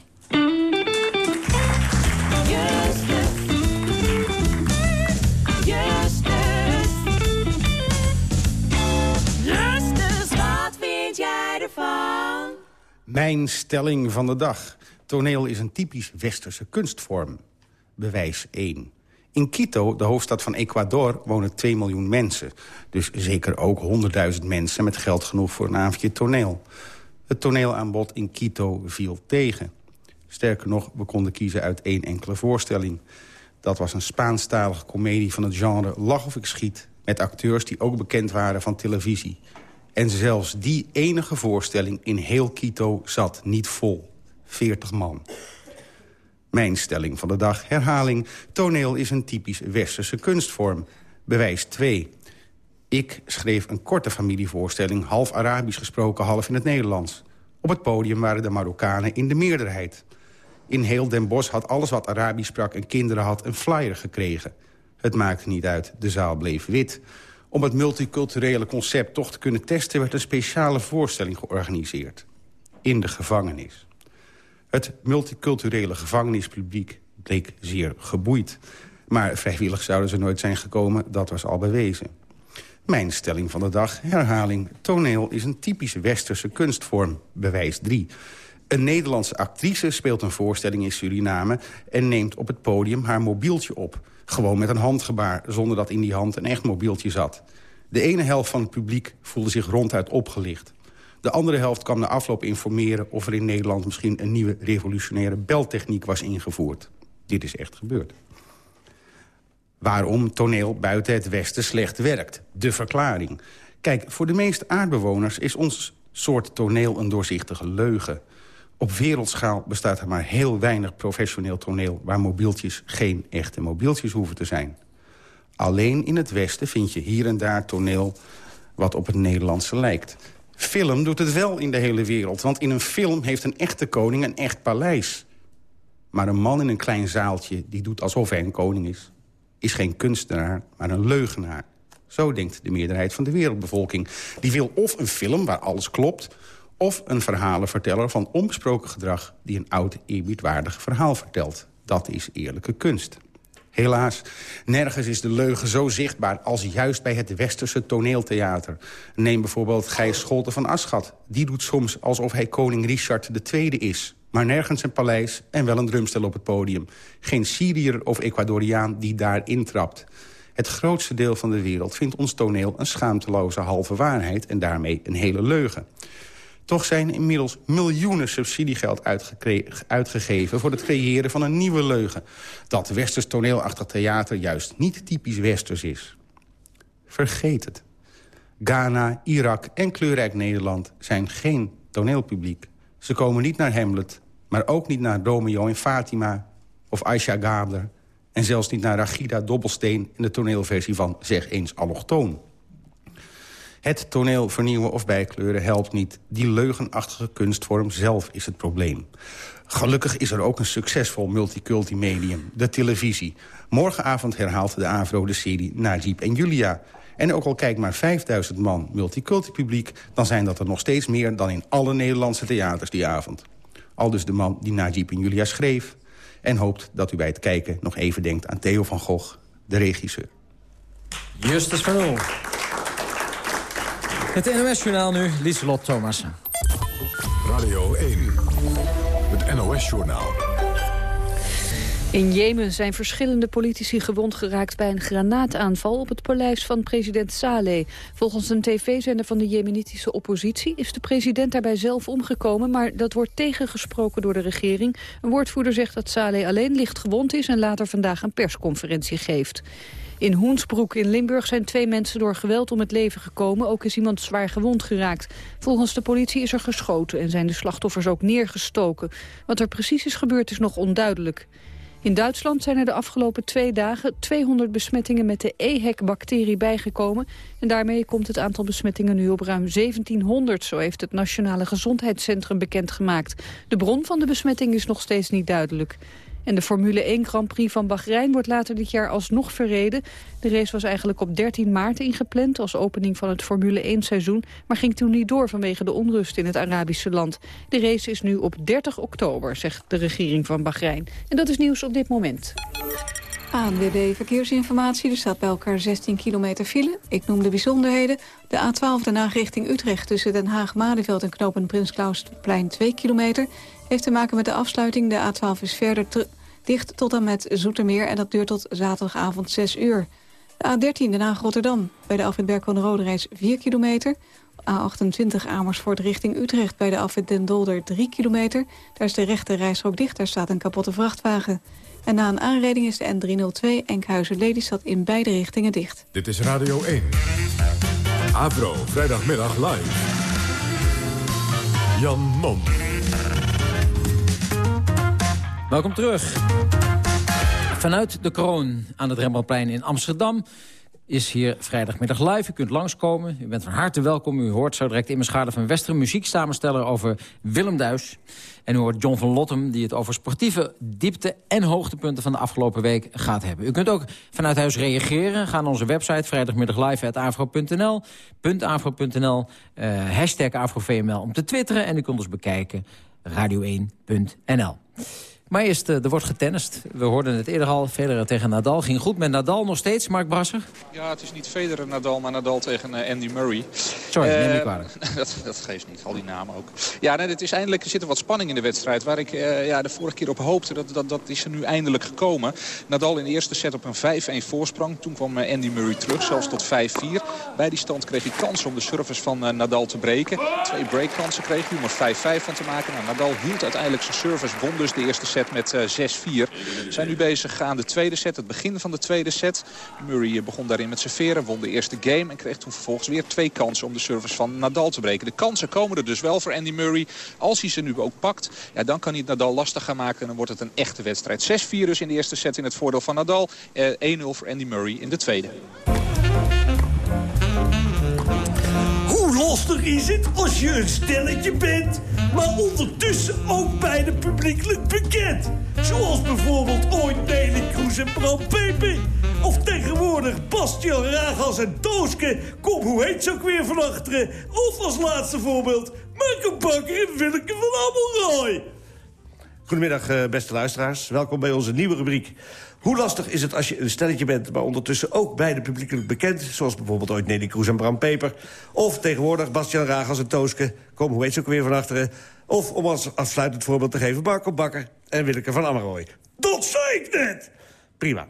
Mijn stelling van de dag. Toneel is een typisch westerse kunstvorm. Bewijs 1. In Quito, de hoofdstad van Ecuador, wonen 2 miljoen mensen. Dus zeker ook 100.000 mensen met geld genoeg voor een avondje toneel. Het toneelaanbod in Quito viel tegen. Sterker nog, we konden kiezen uit één enkele voorstelling. Dat was een Spaanstalige komedie van het genre Lach of ik schiet... met acteurs die ook bekend waren van televisie. En zelfs die enige voorstelling in heel Quito zat niet vol. 40 man. Mijn stelling van de dag, herhaling. Toneel is een typisch westerse kunstvorm. Bewijs 2. Ik schreef een korte familievoorstelling... half Arabisch gesproken, half in het Nederlands. Op het podium waren de Marokkanen in de meerderheid. In heel Den Bosch had alles wat Arabisch sprak... en kinderen had een flyer gekregen. Het maakte niet uit, de zaal bleef wit. Om het multiculturele concept toch te kunnen testen... werd een speciale voorstelling georganiseerd. In de gevangenis. Het multiculturele gevangenispubliek bleek zeer geboeid. Maar vrijwillig zouden ze nooit zijn gekomen, dat was al bewezen. Mijn stelling van de dag, herhaling. Toneel is een typische westerse kunstvorm. Bewijs 3. Een Nederlandse actrice speelt een voorstelling in Suriname... en neemt op het podium haar mobieltje op. Gewoon met een handgebaar, zonder dat in die hand een echt mobieltje zat. De ene helft van het publiek voelde zich ronduit opgelicht. De andere helft kwam na afloop informeren... of er in Nederland misschien een nieuwe revolutionaire beltechniek was ingevoerd. Dit is echt gebeurd. Waarom toneel buiten het Westen slecht werkt. De verklaring. Kijk, voor de meeste aardbewoners is ons soort toneel een doorzichtige leugen. Op wereldschaal bestaat er maar heel weinig professioneel toneel... waar mobieltjes geen echte mobieltjes hoeven te zijn. Alleen in het Westen vind je hier en daar toneel wat op het Nederlandse lijkt. Film doet het wel in de hele wereld, want in een film heeft een echte koning een echt paleis. Maar een man in een klein zaaltje die doet alsof hij een koning is... is geen kunstenaar, maar een leugenaar. Zo denkt de meerderheid van de wereldbevolking. Die wil of een film waar alles klopt... of een verhalenverteller van onbesproken gedrag... die een oud, eerbiedwaardig verhaal vertelt. Dat is eerlijke kunst. Helaas, nergens is de leugen zo zichtbaar als juist bij het westerse toneeltheater. Neem bijvoorbeeld Gijs Scholten van Aschat. Die doet soms alsof hij koning Richard II is. Maar nergens een paleis en wel een drumstel op het podium. Geen Syriër of Ecuadoriaan die daar intrapt. Het grootste deel van de wereld vindt ons toneel een schaamteloze halve waarheid... en daarmee een hele leugen. Toch zijn inmiddels miljoenen subsidiegeld uitgegeven... voor het creëren van een nieuwe leugen. Dat westers toneelachtig theater juist niet typisch westers is. Vergeet het. Ghana, Irak en kleurrijk Nederland zijn geen toneelpubliek. Ze komen niet naar Hamlet, maar ook niet naar Romeo en Fatima... of Aisha Gabler en zelfs niet naar Ragida Dobbelsteen... in de toneelversie van Zeg eens allochtoon. Het toneel vernieuwen of bijkleuren helpt niet. Die leugenachtige kunstvorm zelf is het probleem. Gelukkig is er ook een succesvol multiculti medium, de televisie. Morgenavond herhaalt de AVRO de serie Najib en Julia... En ook al kijkt maar 5000 man multiculti publiek... dan zijn dat er nog steeds meer dan in alle Nederlandse theaters die avond. Al dus de man die Najib en Julia schreef... en hoopt dat u bij het kijken nog even denkt aan Theo van Gogh, de regisseur. Justus van. Het NOS-journaal nu, Lieselot Thomassen. Radio 1, het NOS-journaal. In Jemen zijn verschillende politici gewond geraakt bij een granaataanval op het paleis van president Saleh. Volgens een tv-zender van de jemenitische oppositie is de president daarbij zelf omgekomen, maar dat wordt tegengesproken door de regering. Een woordvoerder zegt dat Saleh alleen licht gewond is en later vandaag een persconferentie geeft. In Hoensbroek in Limburg zijn twee mensen door geweld om het leven gekomen. Ook is iemand zwaar gewond geraakt. Volgens de politie is er geschoten en zijn de slachtoffers ook neergestoken. Wat er precies is gebeurd is nog onduidelijk. In Duitsland zijn er de afgelopen twee dagen 200 besmettingen met de EHEC-bacterie bijgekomen. En daarmee komt het aantal besmettingen nu op ruim 1700, zo heeft het Nationale Gezondheidscentrum bekendgemaakt. De bron van de besmetting is nog steeds niet duidelijk. En de Formule 1 Grand Prix van Bahrein wordt later dit jaar alsnog verreden. De race was eigenlijk op 13 maart ingepland als opening van het Formule 1 seizoen... maar ging toen niet door vanwege de onrust in het Arabische land. De race is nu op 30 oktober, zegt de regering van Bahrein. En dat is nieuws op dit moment. ANWB Verkeersinformatie. Er staat bij elkaar 16 kilometer file. Ik noem de bijzonderheden. De A12 Den Haag richting Utrecht tussen Den Haag-Malieveld en knopen Prins Klausplein 2 kilometer. Heeft te maken met de afsluiting. De A12 is verder dicht tot en met Zoetermeer en dat duurt tot zaterdagavond 6 uur. De A13 Den Haag-Rotterdam bij de afwit Berkel Rode reis 4 kilometer. A28 Amersfoort richting Utrecht bij de afwit Den Dolder 3 kilometer. Daar is de rechte reisrook dicht, daar staat een kapotte vrachtwagen. En na een aanrijding is de N302 Enkhuizen-Lelystad in beide richtingen dicht. Dit is Radio 1. Avro, vrijdagmiddag live. Jan Mom. Welkom terug. Vanuit de kroon aan het Rembrandtplein in Amsterdam is hier vrijdagmiddag live. U kunt langskomen. U bent van harte welkom. U hoort zo direct in mijn schade van Western muzieksamensteller over Willem Duis. En u hoort John van Lottem die het over sportieve diepte en hoogtepunten van de afgelopen week gaat hebben. U kunt ook vanuit huis reageren. Ga naar onze website vrijdagmiddaglive.afro.nl .afro.nl uh, hashtag AfroVML om te twitteren. En u kunt ons bekijken radio1.nl. Maar eerst, uh, er wordt getennist. We hoorden het eerder al, Federer tegen Nadal. Ging goed met Nadal nog steeds, Mark Brasser? Ja, het is niet Federer Nadal, maar Nadal tegen uh, Andy Murray. Sorry, uh, neem ik kwalijk. [laughs] dat, dat geeft niet, al die namen ook. Ja, nee, het is eindelijk, er zit er wat spanning in de wedstrijd. Waar ik ja, de vorige keer op hoopte, dat, dat, dat is er nu eindelijk gekomen. Nadal in de eerste set op een 5-1 voorsprong. Toen kwam Andy Murray terug, zelfs tot 5-4. Bij die stand kreeg hij kans om de service van Nadal te breken. Twee breakkansen kreeg hij om er 5-5 van te maken. Nou, Nadal hield uiteindelijk zijn service, won dus de eerste set met 6-4. We zijn nu bezig aan de tweede set, het begin van de tweede set. Murray begon daarin met serveren, won de eerste game... en kreeg toen vervolgens weer twee kansen om de service van Nadal te breken. De kansen komen er dus wel voor Andy Murray. Als hij ze nu ook pakt, ja, dan kan hij het Nadal lastig gaan maken... en dan wordt het een echte wedstrijd. 6-4 dus in de eerste set in het voordeel van Nadal. Eh, 1-0 voor Andy Murray in de tweede. Lastig is het als je een stelletje bent, maar ondertussen ook bijna publiekelijk bekend? Zoals bijvoorbeeld ooit Nelly Kroes en Bram Peper. Of tegenwoordig Bastian Ragas en Tooske. Kom, hoe heet ze ook weer van achteren? Of als laatste voorbeeld, Marco Bakker en Willeke van Amelrooy. Goedemiddag, beste luisteraars. Welkom bij onze nieuwe rubriek. Hoe lastig is het als je een stelletje bent... maar ondertussen ook beide publiekelijk bekend... zoals bijvoorbeeld ooit Nelly Kroes en Bram Peper... of tegenwoordig Bastian Ragas en Tooske... kom, hoe heet ze ook weer van achteren... of om als afsluitend voorbeeld te geven... Marco Bakker en Willeke van Ammerooy. Dat zei ik net! Prima.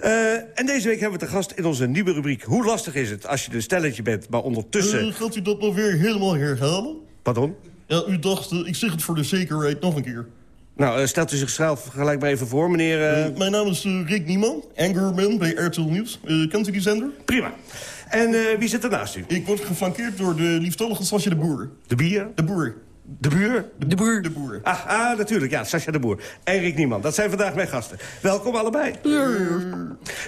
Eh, en deze week hebben we te gast in onze nieuwe rubriek... Hoe lastig is het als je een stelletje bent, maar ondertussen... Uh, gaat u dat nou weer helemaal herhalen? Pardon? Ja, u dacht, uh, ik zeg het voor de zekerheid nog een keer. Nou, stelt u zichzelf gelijk maar even voor, meneer... mijn naam is Rick Nieman, angerman bij RTL Nieuws. kent u die zender? Prima. En wie zit er naast u? Ik word geflankeerd door de lieftallige Sascha de Boer. De bier? De Boer. De buur? De boer. De boer. Ah, ah, natuurlijk. Ja, Sascha de Boer. En Rick Nieman. Dat zijn vandaag mijn gasten. Welkom allebei. Ja.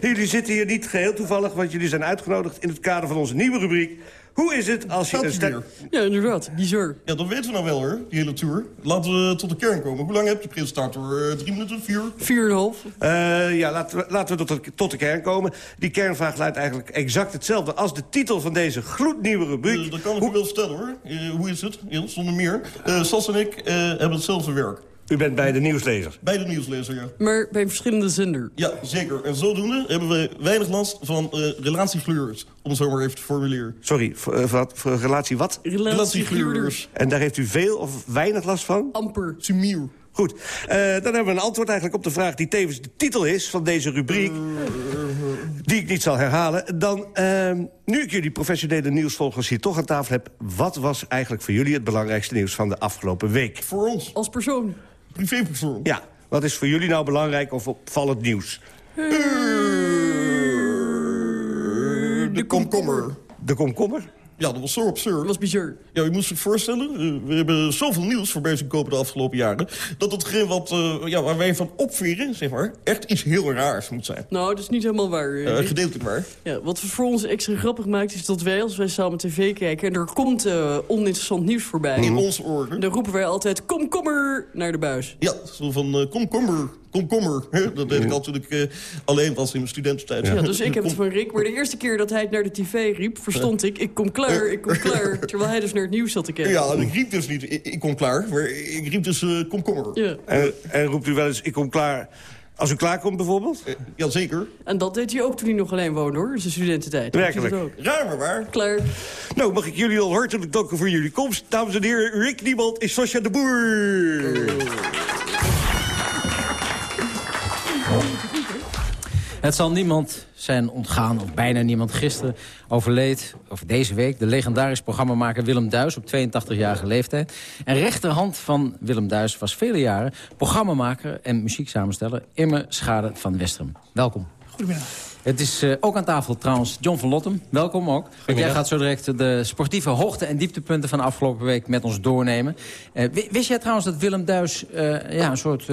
Jullie zitten hier niet geheel toevallig... want jullie zijn uitgenodigd in het kader van onze nieuwe rubriek... Hoe is het als je een weer? Ja, inderdaad. Bizar. Ja, dat weten we nou wel, hoor, die hele tour. Laten we tot de kern komen. Hoe lang heb je presentator? Uh, drie minuten? Vier? Vier en een half. Uh, ja, laten we, laten we tot, de, tot de kern komen. Die kernvraag luidt eigenlijk exact hetzelfde... als de titel van deze gloednieuwe rubriek. Uh, dat kan ik u wel vertellen, hoor. hoe is het? Ja, zonder meer. Sas en ik hebben hetzelfde werk. U bent bij de nieuwslezer? Bij de nieuwslezer, ja. Maar bij een verschillende zender? Ja, zeker. En zodoende hebben we weinig last van uh. Om het zo maar even te formuleren. Sorry, voor, wat, voor relatie wat? Relatiefleurs. En daar heeft u veel of weinig last van? Amper. Sumier. Goed, uh, dan hebben we een antwoord eigenlijk op de vraag... die tevens de titel is van deze rubriek... die ik niet zal herhalen. Dan, uh, nu ik jullie professionele nieuwsvolgers hier toch aan tafel heb... wat was eigenlijk voor jullie het belangrijkste nieuws van de afgelopen week? Voor ons. Als persoon. Privépersoon. Ja, wat is voor jullie nou belangrijk of opvallend nieuws? De komkommer. De komkommer? Ja, dat was zo absurd. Dat was bizar. Ja, je moet zich voorstellen, uh, we hebben zoveel nieuws voorbij zien kopen de afgelopen jaren... dat hetgeen wat, uh, ja, waar wij van opveren, zeg maar, echt iets heel raars moet zijn. Nou, dat is niet helemaal waar. Uh, gedeeltelijk waar. Ja, wat voor ons extra grappig maakt, is dat wij, als wij samen tv kijken... en er komt oninteressant nieuws voorbij. In onze oren. Dan roepen wij altijd, komkommer, naar de buis. Ja, zo van, komkommer, komkommer. [laughs] Dat deed ik al toen ik uh, alleen was in mijn studententijd. Ja, dus [laughs] ik heb het van Rick. Maar de eerste keer dat hij het naar de tv riep, verstond ik... ik kom klaar, ik kom klaar. [laughs] Terwijl hij dus naar het nieuws zat te kijken. Ja, en ik riep dus niet, ik, ik kom klaar. Maar ik riep dus uh, komkommer. Ja. En, en roept u wel eens, ik kom klaar... Als u klaarkomt bijvoorbeeld? Uh, Jazeker. En dat deed hij ook toen hij nog alleen woonde, hoor. Zijn studententijd. Werkelijk. Raar maar waar. Klaar. Nou, mag ik jullie al hartelijk danken voor jullie komst. Dames en heren, Rick Niemand is Sascha de Boer. Het zal niemand zijn ontgaan, of bijna niemand. Gisteren overleed, of deze week, de legendarisch programmamaker Willem Duis... op 82-jarige leeftijd. En rechterhand van Willem Duis was vele jaren... programmamaker en muzieksamensteller Immer Schade van Westrum. Welkom. Goedemiddag. Het is uh, ook aan tafel trouwens John van Lottem. Welkom ook. Want jij gaat zo direct de sportieve hoogte- en dieptepunten van de afgelopen week met ons doornemen. Uh, wist jij trouwens dat Willem Duis uh, ja, een soort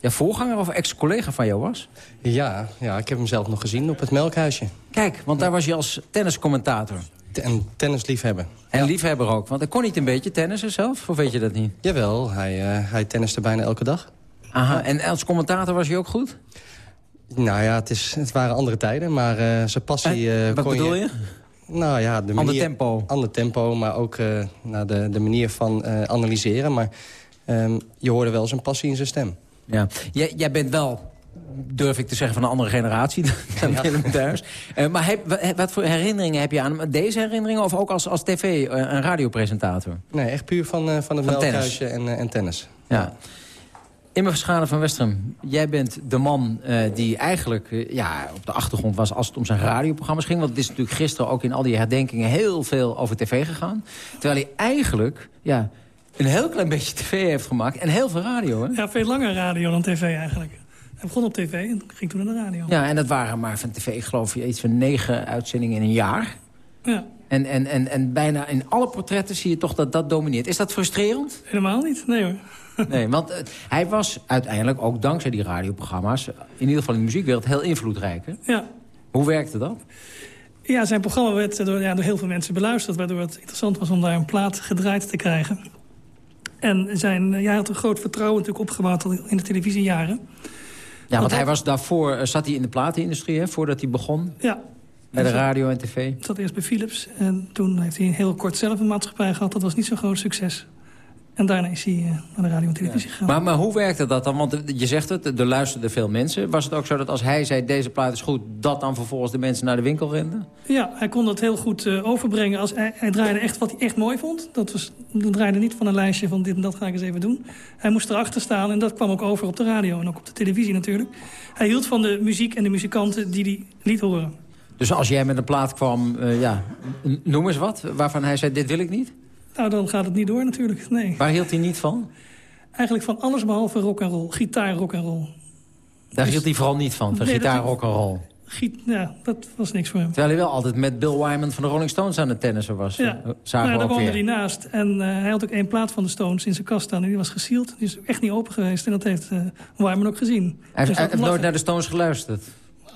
ja, voorganger of ex-collega van jou was? Ja, ja, ik heb hem zelf nog gezien op het Melkhuisje. Kijk, want daar was je als tenniscommentator. En tennisliefhebber. En ja. liefhebber ook, want hij kon niet een beetje tennissen zelf, of weet je dat niet? Jawel, hij, hij tenniste bijna elke dag. Aha, en als commentator was hij ook goed? Nou ja, het, is, het waren andere tijden, maar uh, zijn passie... Uh, Wat kon bedoel je? Nou ja, de manier... Ander tempo. Ander tempo, maar ook uh, nou, de, de manier van analyseren. Maar um, je hoorde wel zijn passie in zijn stem. Ja. Jij, jij bent wel, durf ik te zeggen, van een andere generatie dan [laughs] ja. Willem Thuis. maar heb, wat voor herinneringen heb je aan hem? Deze herinneringen of ook als, als tv- en radiopresentator? Nee, echt puur van, van het van melkhuisje en, en tennis. Ja. Immer Verschade van Westrum, jij bent de man uh, die eigenlijk uh, ja, op de achtergrond was... als het om zijn radioprogramma's ging. Want het is natuurlijk gisteren ook in al die herdenkingen heel veel over tv gegaan. Terwijl hij eigenlijk ja, een heel klein beetje tv heeft gemaakt en heel veel radio. Hè? Ja, veel langer radio dan tv eigenlijk. Hij begon op tv en ging toen naar de radio. Ja, en dat waren maar van tv, ik geloof je, iets van negen uitzendingen in een jaar. Ja. En, en, en, en bijna in alle portretten zie je toch dat dat domineert. Is dat frustrerend? Helemaal niet, nee hoor. Nee, want uh, hij was uiteindelijk ook dankzij die radioprogramma's... in ieder geval in de muziekwereld heel invloedrijk. Hè? Ja. Hoe werkte dat? Ja, zijn programma werd door, ja, door heel veel mensen beluisterd... waardoor het interessant was om daar een plaat gedraaid te krijgen. En zijn, ja, hij had een groot vertrouwen natuurlijk opgebouwd in de televisiejaren. Ja, want hij was daarvoor, zat hij in de platenindustrie, hè, voordat hij begon? Ja. Bij de radio en tv? Hij zat eerst bij Philips en toen heeft hij heel kort zelf een maatschappij gehad. Dat was niet zo'n groot succes. En daarna is hij uh, naar de radio en televisie gegaan. Maar, maar hoe werkte dat dan? Want je zegt het, er luisterden veel mensen. Was het ook zo dat als hij zei, deze plaat is goed... dat dan vervolgens de mensen naar de winkel renden? Ja, hij kon dat heel goed uh, overbrengen. Als hij, hij, draaide echt wat hij echt mooi vond. Dat, was, dat draaide niet van een lijstje van dit en dat ga ik eens even doen. Hij moest erachter staan en dat kwam ook over op de radio... en ook op de televisie natuurlijk. Hij hield van de muziek en de muzikanten die hij liet horen. Dus als jij met een plaat kwam, uh, ja, noem eens wat... waarvan hij zei, dit wil ik niet? Nou, dan gaat het niet door natuurlijk, nee. Waar hield hij niet van? Eigenlijk van alles behalve rock and roll. Gitaar, rock and roll. Daar dus, hield hij vooral niet van, van nee, gitaar, rock and roll. Giet, ja, dat was niks voor hem. Terwijl hij wel altijd met Bill Wyman van de Rolling Stones aan het tennissen was. Ja, Zagen nou, daar woonde hij naast. En uh, hij had ook één plaat van de Stones in zijn kast staan. En die was gesield. Die is echt niet open geweest. En dat heeft uh, Wyman ook gezien. Hij dus heeft nooit naar de Stones geluisterd?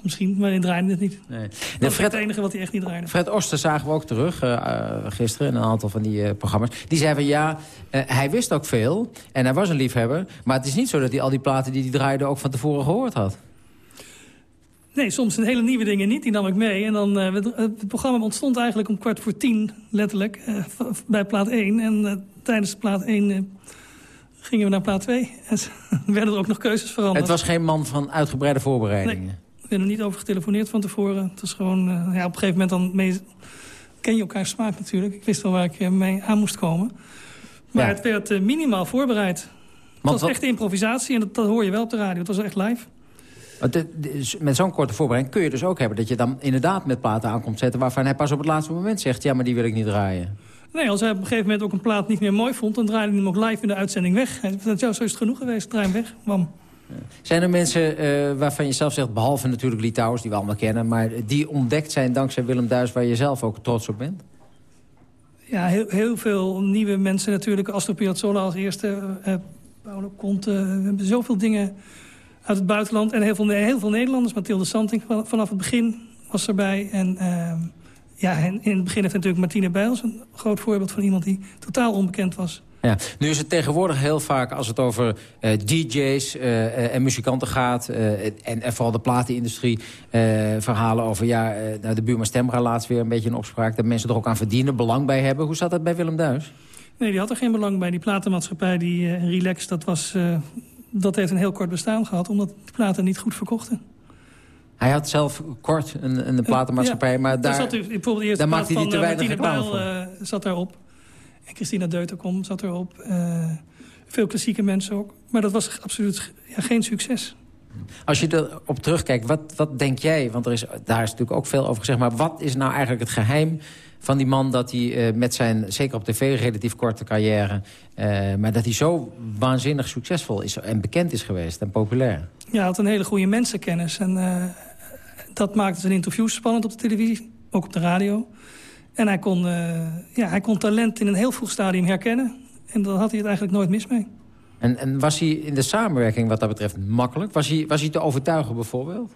Misschien, maar hij draaide het niet. Nee. Dat Fred, het enige wat hij echt niet draaide. Fred Oster zagen we ook terug uh, gisteren in een aantal van die uh, programma's. Die zei van ja, uh, hij wist ook veel en hij was een liefhebber. Maar het is niet zo dat hij al die platen die hij draaide ook van tevoren gehoord had. Nee, soms een hele nieuwe dingen niet. Die nam ik mee. En dan, het programma ontstond eigenlijk om kwart voor tien, letterlijk, bij plaat 1. En tijdens plaat 1 gingen we naar plaat 2. [laughs] En [laughs] werden er ook nog keuzes veranderd. Het was geen man van uitgebreide voorbereidingen? Nee. Ik ben er niet over getelefoneerd van tevoren. Het is gewoon, uh, ja, op een gegeven moment dan mee, ken je elkaar smaak natuurlijk. Ik wist wel waar ik mee aan moest komen. Maar het werd uh, minimaal voorbereid. Het was echt improvisatie en dat, dat, hoor je wel op de radio. Het was echt live. Met zo'n korte voorbereiding kun je dus ook hebben... dat je dan inderdaad met platen aankomt zetten... waarvan hij pas op het laatste moment zegt... ja, maar die wil ik niet draaien. Nee, als hij op een gegeven moment ook een plaat niet meer mooi vond... dan draaide hij hem ook live in de uitzending weg. Hij zei, ja, zo is het genoeg geweest, draai hem weg. Bam. Zijn er mensen uh, waarvan je zelf zegt, behalve natuurlijk Litouwers, die we allemaal kennen... maar die ontdekt zijn dankzij Willem Duis, waar je zelf ook trots op bent? Ja, heel, heel veel nieuwe mensen natuurlijk. Astor Piazzolla als eerste, uh, Paolo Conte. We hebben zoveel dingen uit het buitenland. En heel veel, heel veel Nederlanders. Mathilde Santing vanaf het begin was erbij. En uh, ja, in het begin heeft natuurlijk Martine Bijls... een groot voorbeeld van iemand die totaal onbekend was. Ja. Nu is het tegenwoordig heel vaak als het over uh, DJ's uh, en muzikanten gaat... Uh, en, en, vooral de platenindustrie verhalen over... ja, nou, de buurman Stembra laatst weer een beetje een opspraak... dat mensen er ook aan verdienen, belang bij hebben. Hoe zat dat bij Willem Duis? Nee, die had er geen belang bij. Die platenmaatschappij, die Relax, dat, was, dat heeft een heel kort bestaan gehad... omdat de platen niet goed verkochten. Hij had zelf kort een, een platenmaatschappij, maar daar, daar, zat u, bijvoorbeeld eerst daar maakte hij te weinig reclame voor. zat daarop. En Christina Deuterkom zat erop. Uh, veel klassieke mensen ook. Maar dat was absoluut ja, geen succes. Als je erop terugkijkt, wat, wat denk jij? Want er is, daar is natuurlijk ook veel over gezegd. Maar wat is nou eigenlijk het geheim van die man... dat hij uh, met zijn, zeker op tv, relatief korte carrière... Uh, maar dat hij zo waanzinnig succesvol is en bekend is geweest en populair? Ja, hij had een hele goede mensenkennis. En uh, dat maakte zijn interviews spannend op de televisie. Ook op de radio. En hij kon, uh, ja, hij kon talent in een heel vroeg stadium herkennen. En daar had hij het eigenlijk nooit mis mee. En, en was hij in de samenwerking wat dat betreft makkelijk? Was hij, was hij te overtuigen bijvoorbeeld?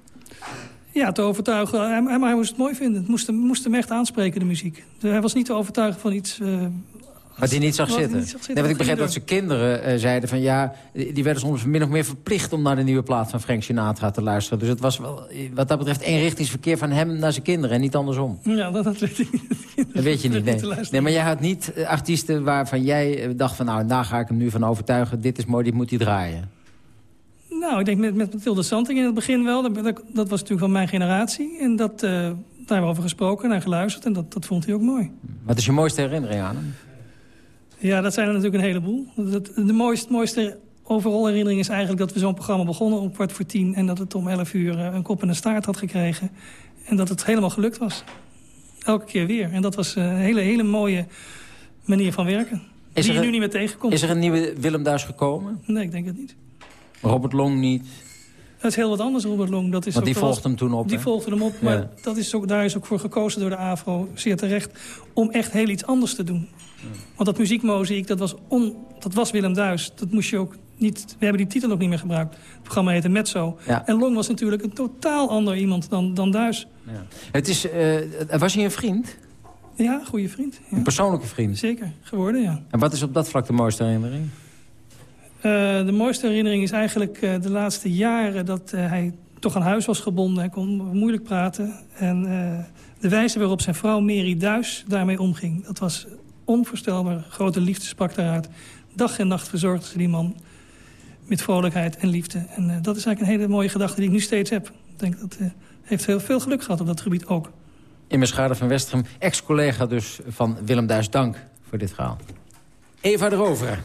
Ja, te overtuigen. Hij, maar hij moest het mooi vinden. Het moest hem, moest hem echt aanspreken, de muziek. Hij was niet te overtuigen van iets... Uh, wat hij niet zag zitten. Niet zag zitten. Nee, want ik begreep dat zijn kinderen uh, zeiden van... ja, die werden soms min of meer verplicht om naar de nieuwe plaat van Frank Sinatra te luisteren. Dus het was wel, wat dat betreft eenrichtingsverkeer van hem naar zijn kinderen en niet andersom. Ja, dat, dat weet ik niet. Dat weet je niet, nee. nee. Maar jij had niet uh, artiesten waarvan jij dacht van... nou, daar ga ik hem nu van overtuigen, dit is mooi, dit moet hij draaien. Nou, ik denk met, met Mathilde Santing in het begin wel. Dat, dat, was natuurlijk van mijn generatie. En dat, uh, daar hebben we over gesproken en geluisterd. En dat, dat vond hij ook mooi. Wat is je mooiste herinnering aan hem? Ja, dat zijn er natuurlijk een heleboel. De mooiste, mooiste overal herinnering is eigenlijk dat we zo'n programma begonnen om kwart voor tien... en dat het om elf uur eh, een kop en een staart had gekregen. En dat het helemaal gelukt was. Elke keer weer. En dat was een hele, hele mooie manier van werken. Is die je nu niet meer tegenkomt. Is er een nieuwe Willem Duis gekomen? Nee, ik denk het niet. Robert Long niet? Dat is heel wat anders, Robert Long. Dat is Want die volgt hem toen op, Die volgde hem op, maar dat is ook, daar is ook voor gekozen door de AVRO, zeer terecht... om echt heel iets anders te doen. Want dat muziekmozaïek, dat was, on, dat was Willem Duis. Dat moest je ook niet... We hebben die titel ook niet meer gebruikt. Het programma heette Metzo. Ja. En Long was natuurlijk een totaal ander iemand dan, dan Duis. Ja. Het is, uh, was hij een vriend? Ja, een goede vriend. Ja. Een persoonlijke vriend? Zeker, geworden, ja. En wat is op dat vlak de mooiste herinnering? Uh, de mooiste herinnering is eigenlijk uh, de laatste jaren... dat hij toch aan huis was gebonden. Hij kon moeilijk praten. En de wijze waarop zijn vrouw Mary Duis daarmee omging... dat was onvoorstelbaar grote liefde sprak daaruit. dag en nacht verzorgden ze die man met vrolijkheid en liefde. En uh, dat is eigenlijk een hele mooie gedachte die ik nu steeds heb. Ik denk dat uh, heeft heel veel geluk gehad op dat gebied ook. Immers Schade van Westrum, ex-collega dus van Willem Duis. Dank voor dit verhaal. Eva de Roveren.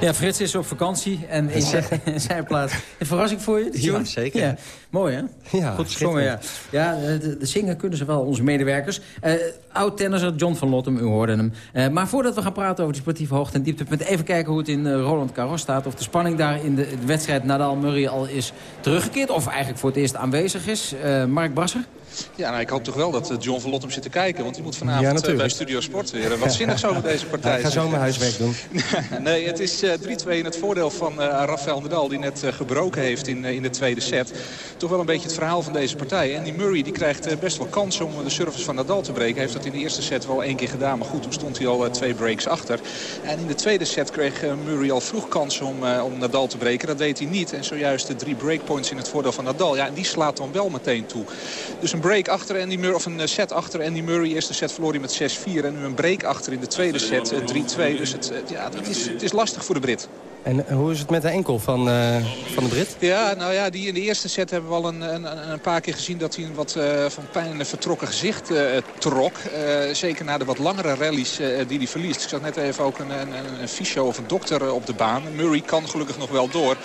Ja, Frits is op vakantie en in zijn plaats. Een verrassing voor je? Ja, zeker. Ja. Mooi, hè? Ja, Goed gezongen, ja. Ja, de, de, zingen kunnen ze wel, onze medewerkers. Uh, Oud-tennisser John van Lottem, u hoorde hem. Uh, maar voordat we gaan praten over die sportieve hoogte- en dieptepunt... even kijken hoe het in uh, Roland Garros staat. Of de spanning daar in de, de wedstrijd Nadal-Murray al is teruggekeerd. Of eigenlijk voor het eerst aanwezig is. Mark Brasser? Ja, nou, ik hoop toch wel dat John van Lottem zit te kijken. Want die moet vanavond ja, bij Studio Sport weer wat zinnigs over deze partij. ik ga zo mijn huiswerk doen. [laughs] nee, het is 3-2 in het voordeel van Rafael Nadal... die net gebroken heeft in, in de tweede set toch wel een beetje het verhaal van deze partij. En die Murray die krijgt eh, best wel kans om de service van Nadal te breken. Hij heeft dat in de eerste set wel één keer gedaan. Maar goed, toen stond hij al eh, twee breaks achter. En in de tweede set kreeg eh, Murray al vroeg kans om, om Nadal te breken. Dat deed hij niet. En zojuist de drie breakpoints in het voordeel van Nadal. Ja, en die slaat dan wel meteen toe. Dus een break achter Andy Murray, of een set achter Andy Murray. Eerste set verloor hij met 6-4. En nu een break achter in de tweede set, 3-2. Dus het, ja, het, is, het is lastig voor de Brit. En hoe is het met de enkel van, uh, van de Brit? Ja, nou ja, die in de eerste set hebben we al een, een, een paar keer gezien... dat hij een wat uh, van pijn een vertrokken gezicht trok. zeker na de wat langere rallies die hij verliest. Ik zag net even ook een, een, een of een dokter op de baan. Murray kan gelukkig nog wel door.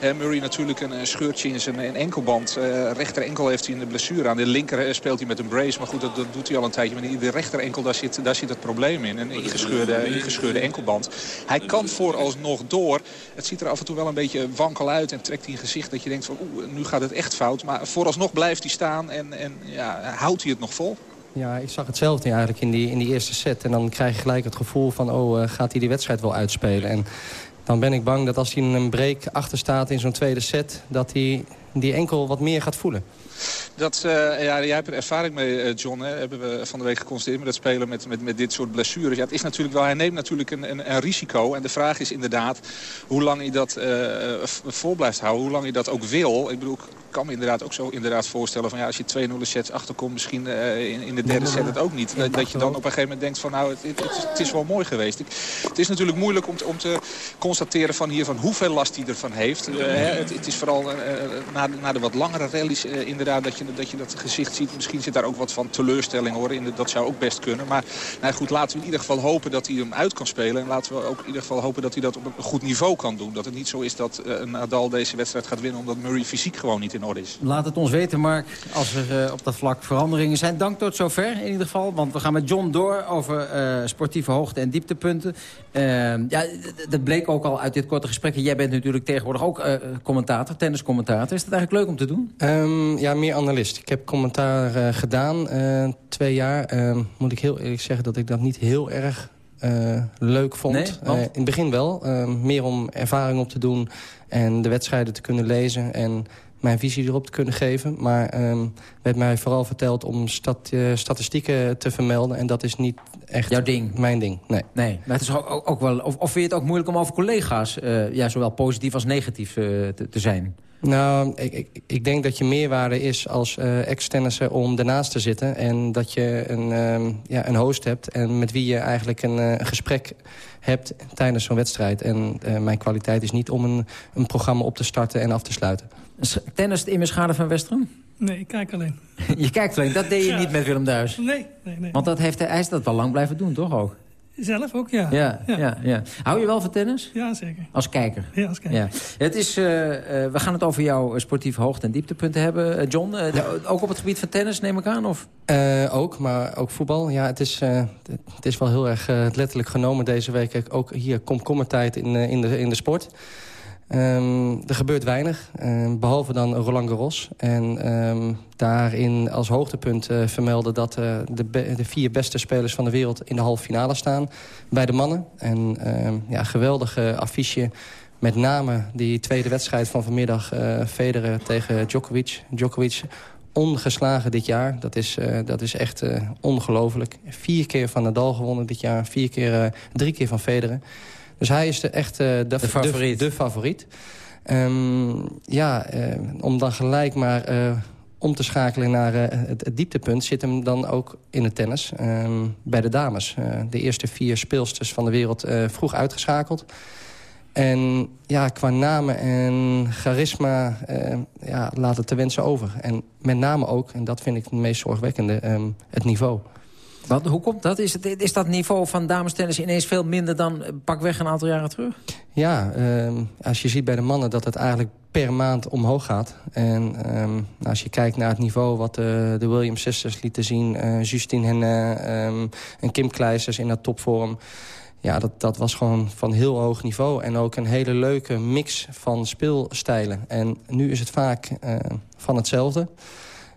Murray natuurlijk een, scheurtje in zijn enkelband. rechter enkel heeft hij de blessure aan. De linker speelt hij met een brace. Maar goed, dat, doet hij al een tijdje. Maar de rechter enkel, daar zit, daar zit het probleem in. Een ingescheurde, ingescheurde enkelband. Hij kan vooralsnog door... Het ziet er af en toe wel een beetje wankel uit en trekt hij een gezicht dat je denkt van oeh, nu gaat het echt fout. Maar vooralsnog blijft hij staan en, en ja, houdt hij het nog vol. Ja, ik zag hetzelfde eigenlijk in die, in die eerste set. En dan krijg je gelijk het gevoel van, oh, gaat hij die wedstrijd wel uitspelen? En dan ben ik bang dat als hij een break achter staat in zo'n tweede set... dat hij die enkel wat meer gaat voelen. Dat, uh, ja, jij hebt er ervaring mee, eh, John. Hè? Hebben we van de week geconstateerd met het spelen met, met, met dit soort blessures. Ja, het is natuurlijk wel, hij neemt natuurlijk een, een, een risico. En de vraag is inderdaad hoe lang hij dat uh, vol blijft houden. Hoe lang hij dat ook wil. Ik bedoel, ik kan me inderdaad ook zo inderdaad voorstellen... van ja, als je 2-0 sets achterkomt, misschien uh, in, in, de derde set het ook niet. Dat, dat, je dan op een gegeven moment denkt van nou, het, het, het is wel mooi geweest. Ik, het is natuurlijk moeilijk om te, om te constateren van hier van hoeveel last hij ervan heeft. Het, het, is vooral na, na, de wat langere rallies inderdaad dat je, dat je dat gezicht ziet. Misschien zit daar ook wat van teleurstelling hoor. In de, dat zou ook best kunnen. Maar nou goed, laten we in ieder geval hopen dat hij hem uit kan spelen. En laten we ook in ieder geval hopen dat hij dat op een goed niveau kan doen. Dat het niet zo is dat Nadal deze wedstrijd gaat winnen omdat Murray fysiek gewoon niet in is. Laat het ons weten, Mark, als er uh, op dat vlak veranderingen zijn. Dank tot zover in ieder geval. Want we gaan met John door over uh, sportieve hoogte- en dieptepunten. Uh, ja, dat bleek ook al uit dit korte gesprek. Jij bent natuurlijk tegenwoordig ook commentator, tenniscommentator. Is dat eigenlijk leuk om te doen? Um, ja, meer analist. Ik heb commentaar gedaan, twee jaar. Ehm, moet ik heel eerlijk zeggen dat ik dat niet heel erg uh, leuk vond. Nee, in het begin wel. Uh, meer om ervaring op te doen en de wedstrijden te kunnen lezen... en mijn visie erop te kunnen geven. Maar um, werd mij vooral verteld om stat, uh, statistieken te vermelden. En dat is niet echt Jouw ding. mijn ding. Nee. nee maar het is ook, ook wel, of, of vind je het ook moeilijk om over collega's... Uh, ja, zowel positief als negatief uh, te, te zijn? Nou, ik, ik, ik, denk dat je meerwaarde is als uh, ex-tennisser om ernaast te zitten. En dat je een, um, ja, een host hebt en met wie je eigenlijk een uh, gesprek hebt tijdens zo'n wedstrijd. En uh, mijn kwaliteit is niet om een, een programma op te starten en af te sluiten. Tennis in schade van Westrum? Nee, ik kijk alleen. [laughs] je kijkt alleen, dat deed je ja. niet met Willem Duis? Nee, nee, nee. Want dat heeft, hij is dat wel lang blijven doen, toch ook? Zelf ook, ja. Ja, ja. ja, ja. Hou je wel van tennis? Ja, zeker. Als kijker? Ja, als kijker. Ja. Het is, uh, uh, we gaan het over jouw sportieve hoogte- en dieptepunten hebben. Uh, John, ook op het gebied van tennis neem ik aan? Of? ook, maar ook voetbal. Ja, het is, het is wel heel erg letterlijk genomen deze week. Ook hier komkommertijd in, in, de, in de sport. Um, er gebeurt weinig, um, behalve dan Roland Garros. En um, daarin als hoogtepunt uh, vermelden dat uh, de, de, vier beste spelers van de wereld... in de halve finale staan bij de mannen. En ja, geweldige affiche met name die tweede wedstrijd van vanmiddag... Uh, Federer tegen Djokovic. Djokovic ongeslagen dit jaar. Dat is, dat is echt ongelooflijk. Vier keer van Nadal gewonnen dit jaar. Vier keer, drie keer van Federer. Dus hij is de, echt de, de, favoriet. De, de favoriet. Um, ja, uh, om dan gelijk maar uh, om te schakelen naar uh, het, het, dieptepunt... zit hem dan ook in het tennis um, bij de dames. de eerste vier speelsters van de wereld vroeg uitgeschakeld. En ja, qua namen en charisma ja, laat het te wensen over. En met name ook, en dat vind ik het meest zorgwekkende, um, het niveau. Hoe komt dat? Is, het, is dat niveau van damestennis ineens veel minder dan pakweg een aantal jaren terug? Ja, um, als je ziet bij de mannen dat het eigenlijk per maand omhoog gaat. En um, als je kijkt naar het niveau wat uh, de Williams Sisters lieten zien... Uh, Justine Henne um, en Kim Kleisters in dat topvorm... Ja, dat, dat was gewoon van heel hoog niveau. En ook een hele leuke mix van speelstijlen. En nu is het vaak van hetzelfde.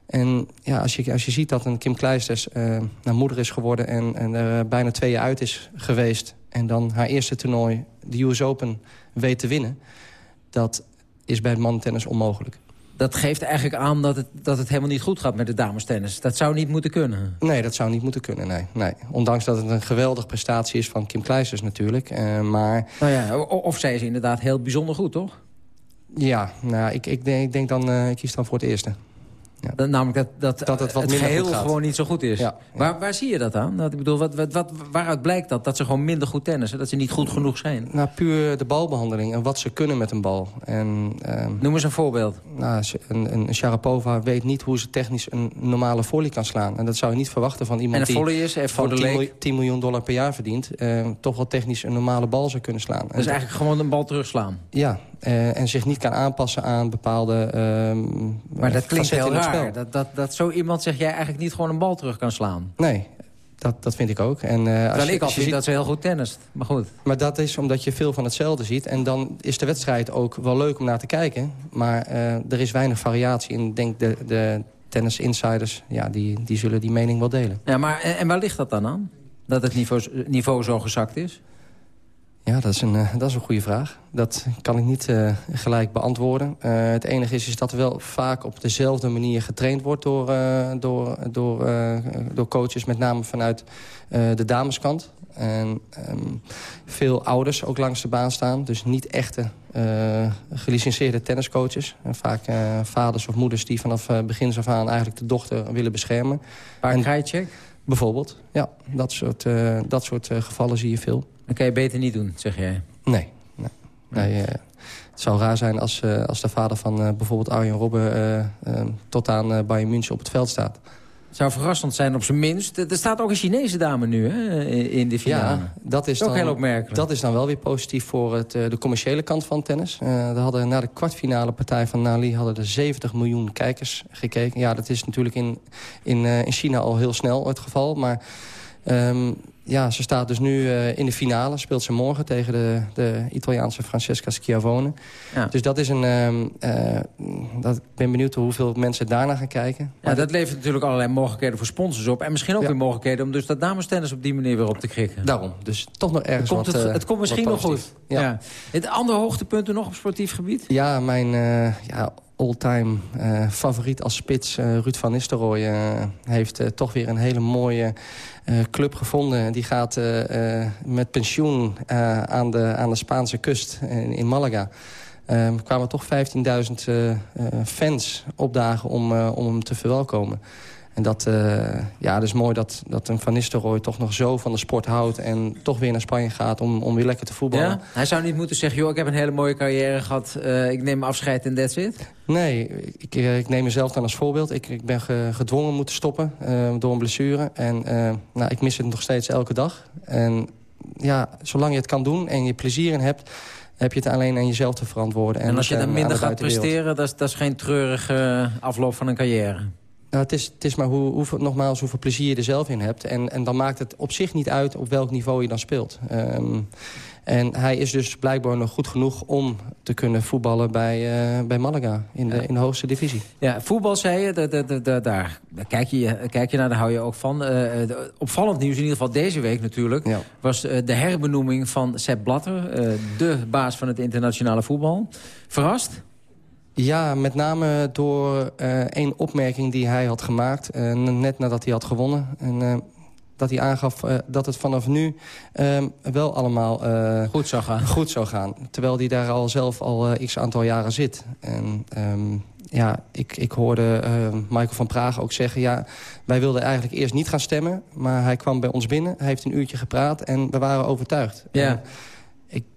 En ja, als je, als je ziet dat een Kim Kleisters uh, naar moeder is geworden... En, en er bijna twee jaar uit is geweest... en dan haar eerste toernooi, de US Open, weet te winnen... dat is bij het mannentennis onmogelijk. Dat geeft eigenlijk aan dat het, dat het helemaal niet goed gaat met de damestennis. Dat zou niet moeten kunnen. Nee, dat zou niet moeten kunnen, nee. nee. Ondanks dat het een geweldige prestatie is van Kim Kleisters natuurlijk. Uh, maar... Nou ja, of zij is inderdaad heel bijzonder goed, toch? Ja, nou, ik, ik, denk, ik denk dan, uh, ik kies dan voor het eerste. Ja. Namelijk dat, dat, dat het, wat het geheel gewoon niet zo goed is. Ja. Waar, waar zie je dat aan? Dat, ik bedoel, wat, wat, wat, waaruit blijkt dat? Dat ze gewoon minder goed tennissen? Dat ze niet goed genoeg zijn? Nou, puur de balbehandeling en wat ze kunnen met een bal. En, um, Noem eens een voorbeeld. Nou, een, een Sharapova weet niet hoe ze technisch een normale volley kan slaan. En dat zou je niet verwachten van iemand en een volley is, die voor de 10, miljoen, 10 miljoen dollar per jaar verdient... Uh, toch wel technisch een normale bal zou kunnen slaan. Dus eigenlijk gewoon een bal terugslaan? Ja, uh, en zich niet kan aanpassen aan bepaalde uh, Maar dat klinkt heel raar. Dat, dat, dat zo iemand zeg jij eigenlijk niet gewoon een bal terug kan slaan. Nee, dat, dat vind ik ook. En, uh, als ik al vind dat ze heel goed tennist. Maar goed. Maar dat is omdat je veel van hetzelfde ziet. En dan is de wedstrijd ook wel leuk om naar te kijken. Maar uh, er is weinig variatie in denk de, de tennis insiders, ja, die, die zullen die mening wel delen. Ja, maar en, en waar ligt dat dan aan? Dat het niveau, niveau zo gezakt is? Ja, dat is een, eh, dat is een goede vraag. Dat kan ik niet uh, gelijk beantwoorden. Uh, het enige is, is dat er wel vaak op dezelfde manier getraind wordt... door, door, door, door coaches, met name vanuit de dameskant. En um, veel ouders ook langs de baan staan. Dus niet echte gelicenseerde tenniscoaches. En vaak vaders of moeders die vanaf begin af aan... eigenlijk de dochter willen beschermen. Paardrijcheck? Bijvoorbeeld, ja. Dat soort, dat soort gevallen zie je veel. Dan kan je beter niet doen, zeg jij? Nee. nee. nee uh, het zou raar zijn als, uh, als de vader van uh, bijvoorbeeld Arjen Robben... tot aan Bayern München op het veld staat. Het zou verrassend zijn op zijn minst. Er staat ook een Chinese dame nu hè, in de finale. Ja, dat is, dat dan, heel opmerkelijk. Dat is dan wel weer positief voor het, de commerciële kant van tennis. we hadden na de kwartfinale partij van Nali... hadden er 70 miljoen kijkers gekeken. Ja, dat is natuurlijk in, in, in China al heel snel het geval. Maar... Um, ja, ze staat dus nu uh, in de finale. Speelt ze morgen tegen de, de Italiaanse Francesca Schiavone. Ja. Dus dat is een... Um, uh, dat, ik ben benieuwd hoeveel mensen daarna gaan kijken. Ja, dat levert natuurlijk allerlei mogelijkheden voor sponsors op. En misschien ook ja. weer mogelijkheden om dus dat damestennis op die manier weer op te krikken. Daarom. Dus toch nog ergens het komt wat, het, het komt misschien nog goed. Ja. Het andere hoogtepunten nog op sportief gebied? Ja, mijn... Ja, all-time uh, favoriet als spits, uh, Ruud van Nistelrooy... Uh, heeft toch weer een hele mooie club gevonden. Die gaat met pensioen aan, de, aan de Spaanse kust in, Malaga. Er kwamen toch 15.000 fans opdagen om, om hem te verwelkomen. En dat, uh, ja, dus mooi dat, dat een Van Nistelrooy toch nog zo van de sport houdt... en toch weer naar Spanje gaat om, om weer lekker te voetballen. Ja? Hij zou niet moeten zeggen, joh, ik heb een hele mooie carrière gehad... Uh, ik neem afscheid en that's it? Nee, ik, ik neem mezelf dan als voorbeeld. Ik, ik ben ge, gedwongen moeten stoppen uh, door een blessure. En nou, ik mis het nog steeds elke dag. En ja, zolang je het kan doen en je plezier in hebt heb je het alleen aan jezelf te verantwoorden. En, en als je dan minder gaat presteren, dat is, dat is geen treurige afloop van een carrière? Nou, het, is, het is maar hoe, hoeveel, nogmaals hoeveel plezier je er zelf in hebt. En, en dan maakt het op zich niet uit op welk niveau je dan speelt. Um, en hij is dus blijkbaar nog goed genoeg om te kunnen voetballen bij, uh, bij Malaga in de, ja. in de hoogste divisie. Ja, voetbal zei je, daar kijk je, kijk je naar, daar hou je ook van. Uh, opvallend nieuws, in ieder geval deze week natuurlijk... Ja. was uh, de herbenoeming van Sepp Blatter, de baas van het internationale voetbal. Verrast? Ja, met name door uh, één opmerking die hij had gemaakt... Uh, net nadat hij had gewonnen. En, uh, dat hij aangaf dat het vanaf nu wel allemaal goed, zou gaan. goed zou gaan. Terwijl hij daar al zelf al x aantal jaren zit. En um, ja, ik, ik hoorde Michael van Praag ook zeggen... ja, wij wilden eigenlijk eerst niet gaan stemmen... maar hij kwam bij ons binnen, hij heeft een uurtje gepraat... en we waren overtuigd. Ja.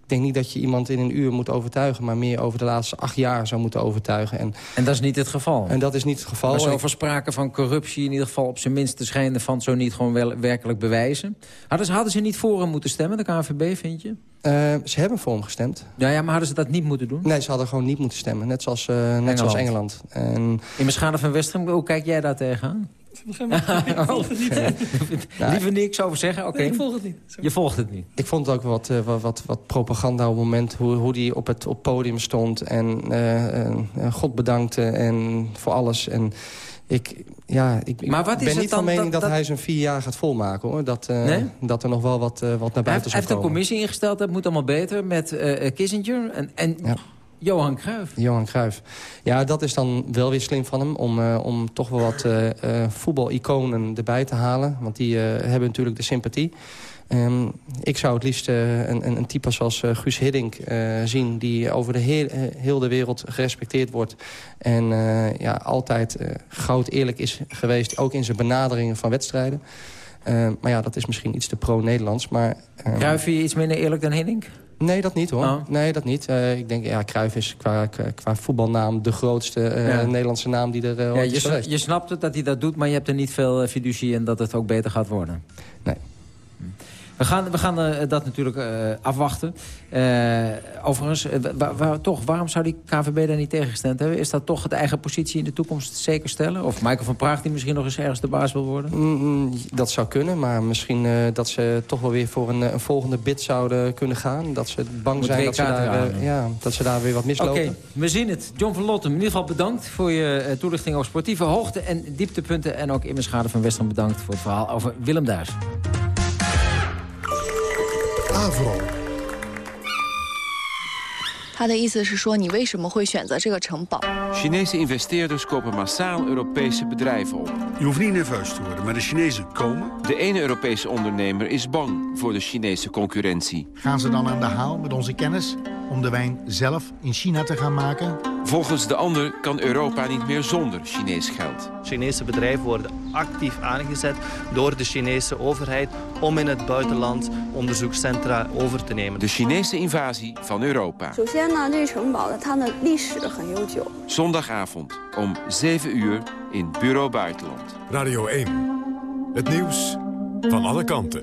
Ik denk niet dat je iemand in een uur moet overtuigen... maar meer over de laatste acht jaar zou moeten overtuigen. En, en dat is niet het geval? En dat is niet het geval. Is over sprake van corruptie in ieder geval op zijn minst... te schijnen van zo niet gewoon wel, werkelijk bewijzen. Hadden ze, hadden ze niet voor hem moeten stemmen, de KNVB, vind je? Uh, ze hebben voor hem gestemd. Ja, ja, maar hadden ze dat niet moeten doen? Nee, ze hadden gewoon niet moeten stemmen. Net zoals, uh, net Engeland. Zoals Engeland. En... In mijn schade van Westrum, hoe kijk jij daar tegenaan? [laughs] ik volg het niet. nou, Liever niks over zeggen? Oké. Nee, ik volg het niet. Je volgt het niet? Ik vond het ook wat, uh, wat, wat, wat propaganda op het moment. Hoe, hoe die op het op podium stond. En uh, uh, God bedankte en voor alles. En ik, ja, ik, maar wat ben is niet van mening dat, dat, dat, hij zijn vier jaar gaat volmaken. hoor. Dat, nee? dat er nog wel wat, wat naar buiten hij, zal Hij heeft een commissie ingesteld, dat moet allemaal beter. Met Kissinger en... en ja. Johan Cruijff. Johan Cruijff. Ja, dat is dan wel weer slim van hem... om, uh, om toch wel wat uh, uh, voetbaliconen erbij te halen. Want die hebben natuurlijk de sympathie. Um, ik zou het liefst een, een, een, type zoals Guus Hiddink zien... die over de heel, heel, de wereld gerespecteerd wordt. En ja, altijd goud eerlijk is geweest... ook in zijn benaderingen van wedstrijden. maar ja, dat is misschien iets te pro-Nederlands. Maar, Cruijff je iets minder eerlijk dan Hiddink? Nee, dat niet hoor. Oh. Nee, dat niet. Uh, ik denk, ja, Cruijff is qua, qua, voetbalnaam de grootste uh, ja. Nederlandse naam die er uh, ja, je, je snapt het dat hij dat doet, maar je hebt er niet veel fiducie in dat het ook beter gaat worden. Nee. We gaan, we gaan uh, dat natuurlijk uh, afwachten. Uh, overigens, wa wa toch, waarom zou die KVB daar niet tegengestemd hebben? Is dat toch het eigen positie in de toekomst zeker stellen? Of Michael van Praag die misschien nog eens ergens de baas wil worden? Mm, mm, dat zou kunnen, maar misschien dat ze toch wel weer voor een, een, volgende bid zouden kunnen gaan. Dat ze bang zijn dat ze, daar, ja, dat ze daar weer wat mislopen. Oké, we zien het. John van Lottem, in ieder geval bedankt voor je toelichting over sportieve hoogte en dieptepunten. En ook Schade van Western bedankt voor het verhaal over Willem Duis. Avro. 他的意思是说，你为什么会选择这个城堡？Chinese investeerders kopen massaal Europese bedrijven op. Je hoeft niet nerveus te worden, maar de Chinezen komen. De ene Europese ondernemer is bang voor de Chinese concurrentie. Gaan ze dan aan de haal met onze kennis Om de wijn zelf in China te gaan maken? Volgens de ander kan Europa niet meer zonder Chinees geld. Chinese bedrijven worden actief aangezet door de Chinese overheid... om in het buitenland onderzoekscentra over te nemen. De Chinese invasie van Europa. Zondagavond om 7 uur in Bureau Buitenland. Radio 1. Het nieuws van alle kanten.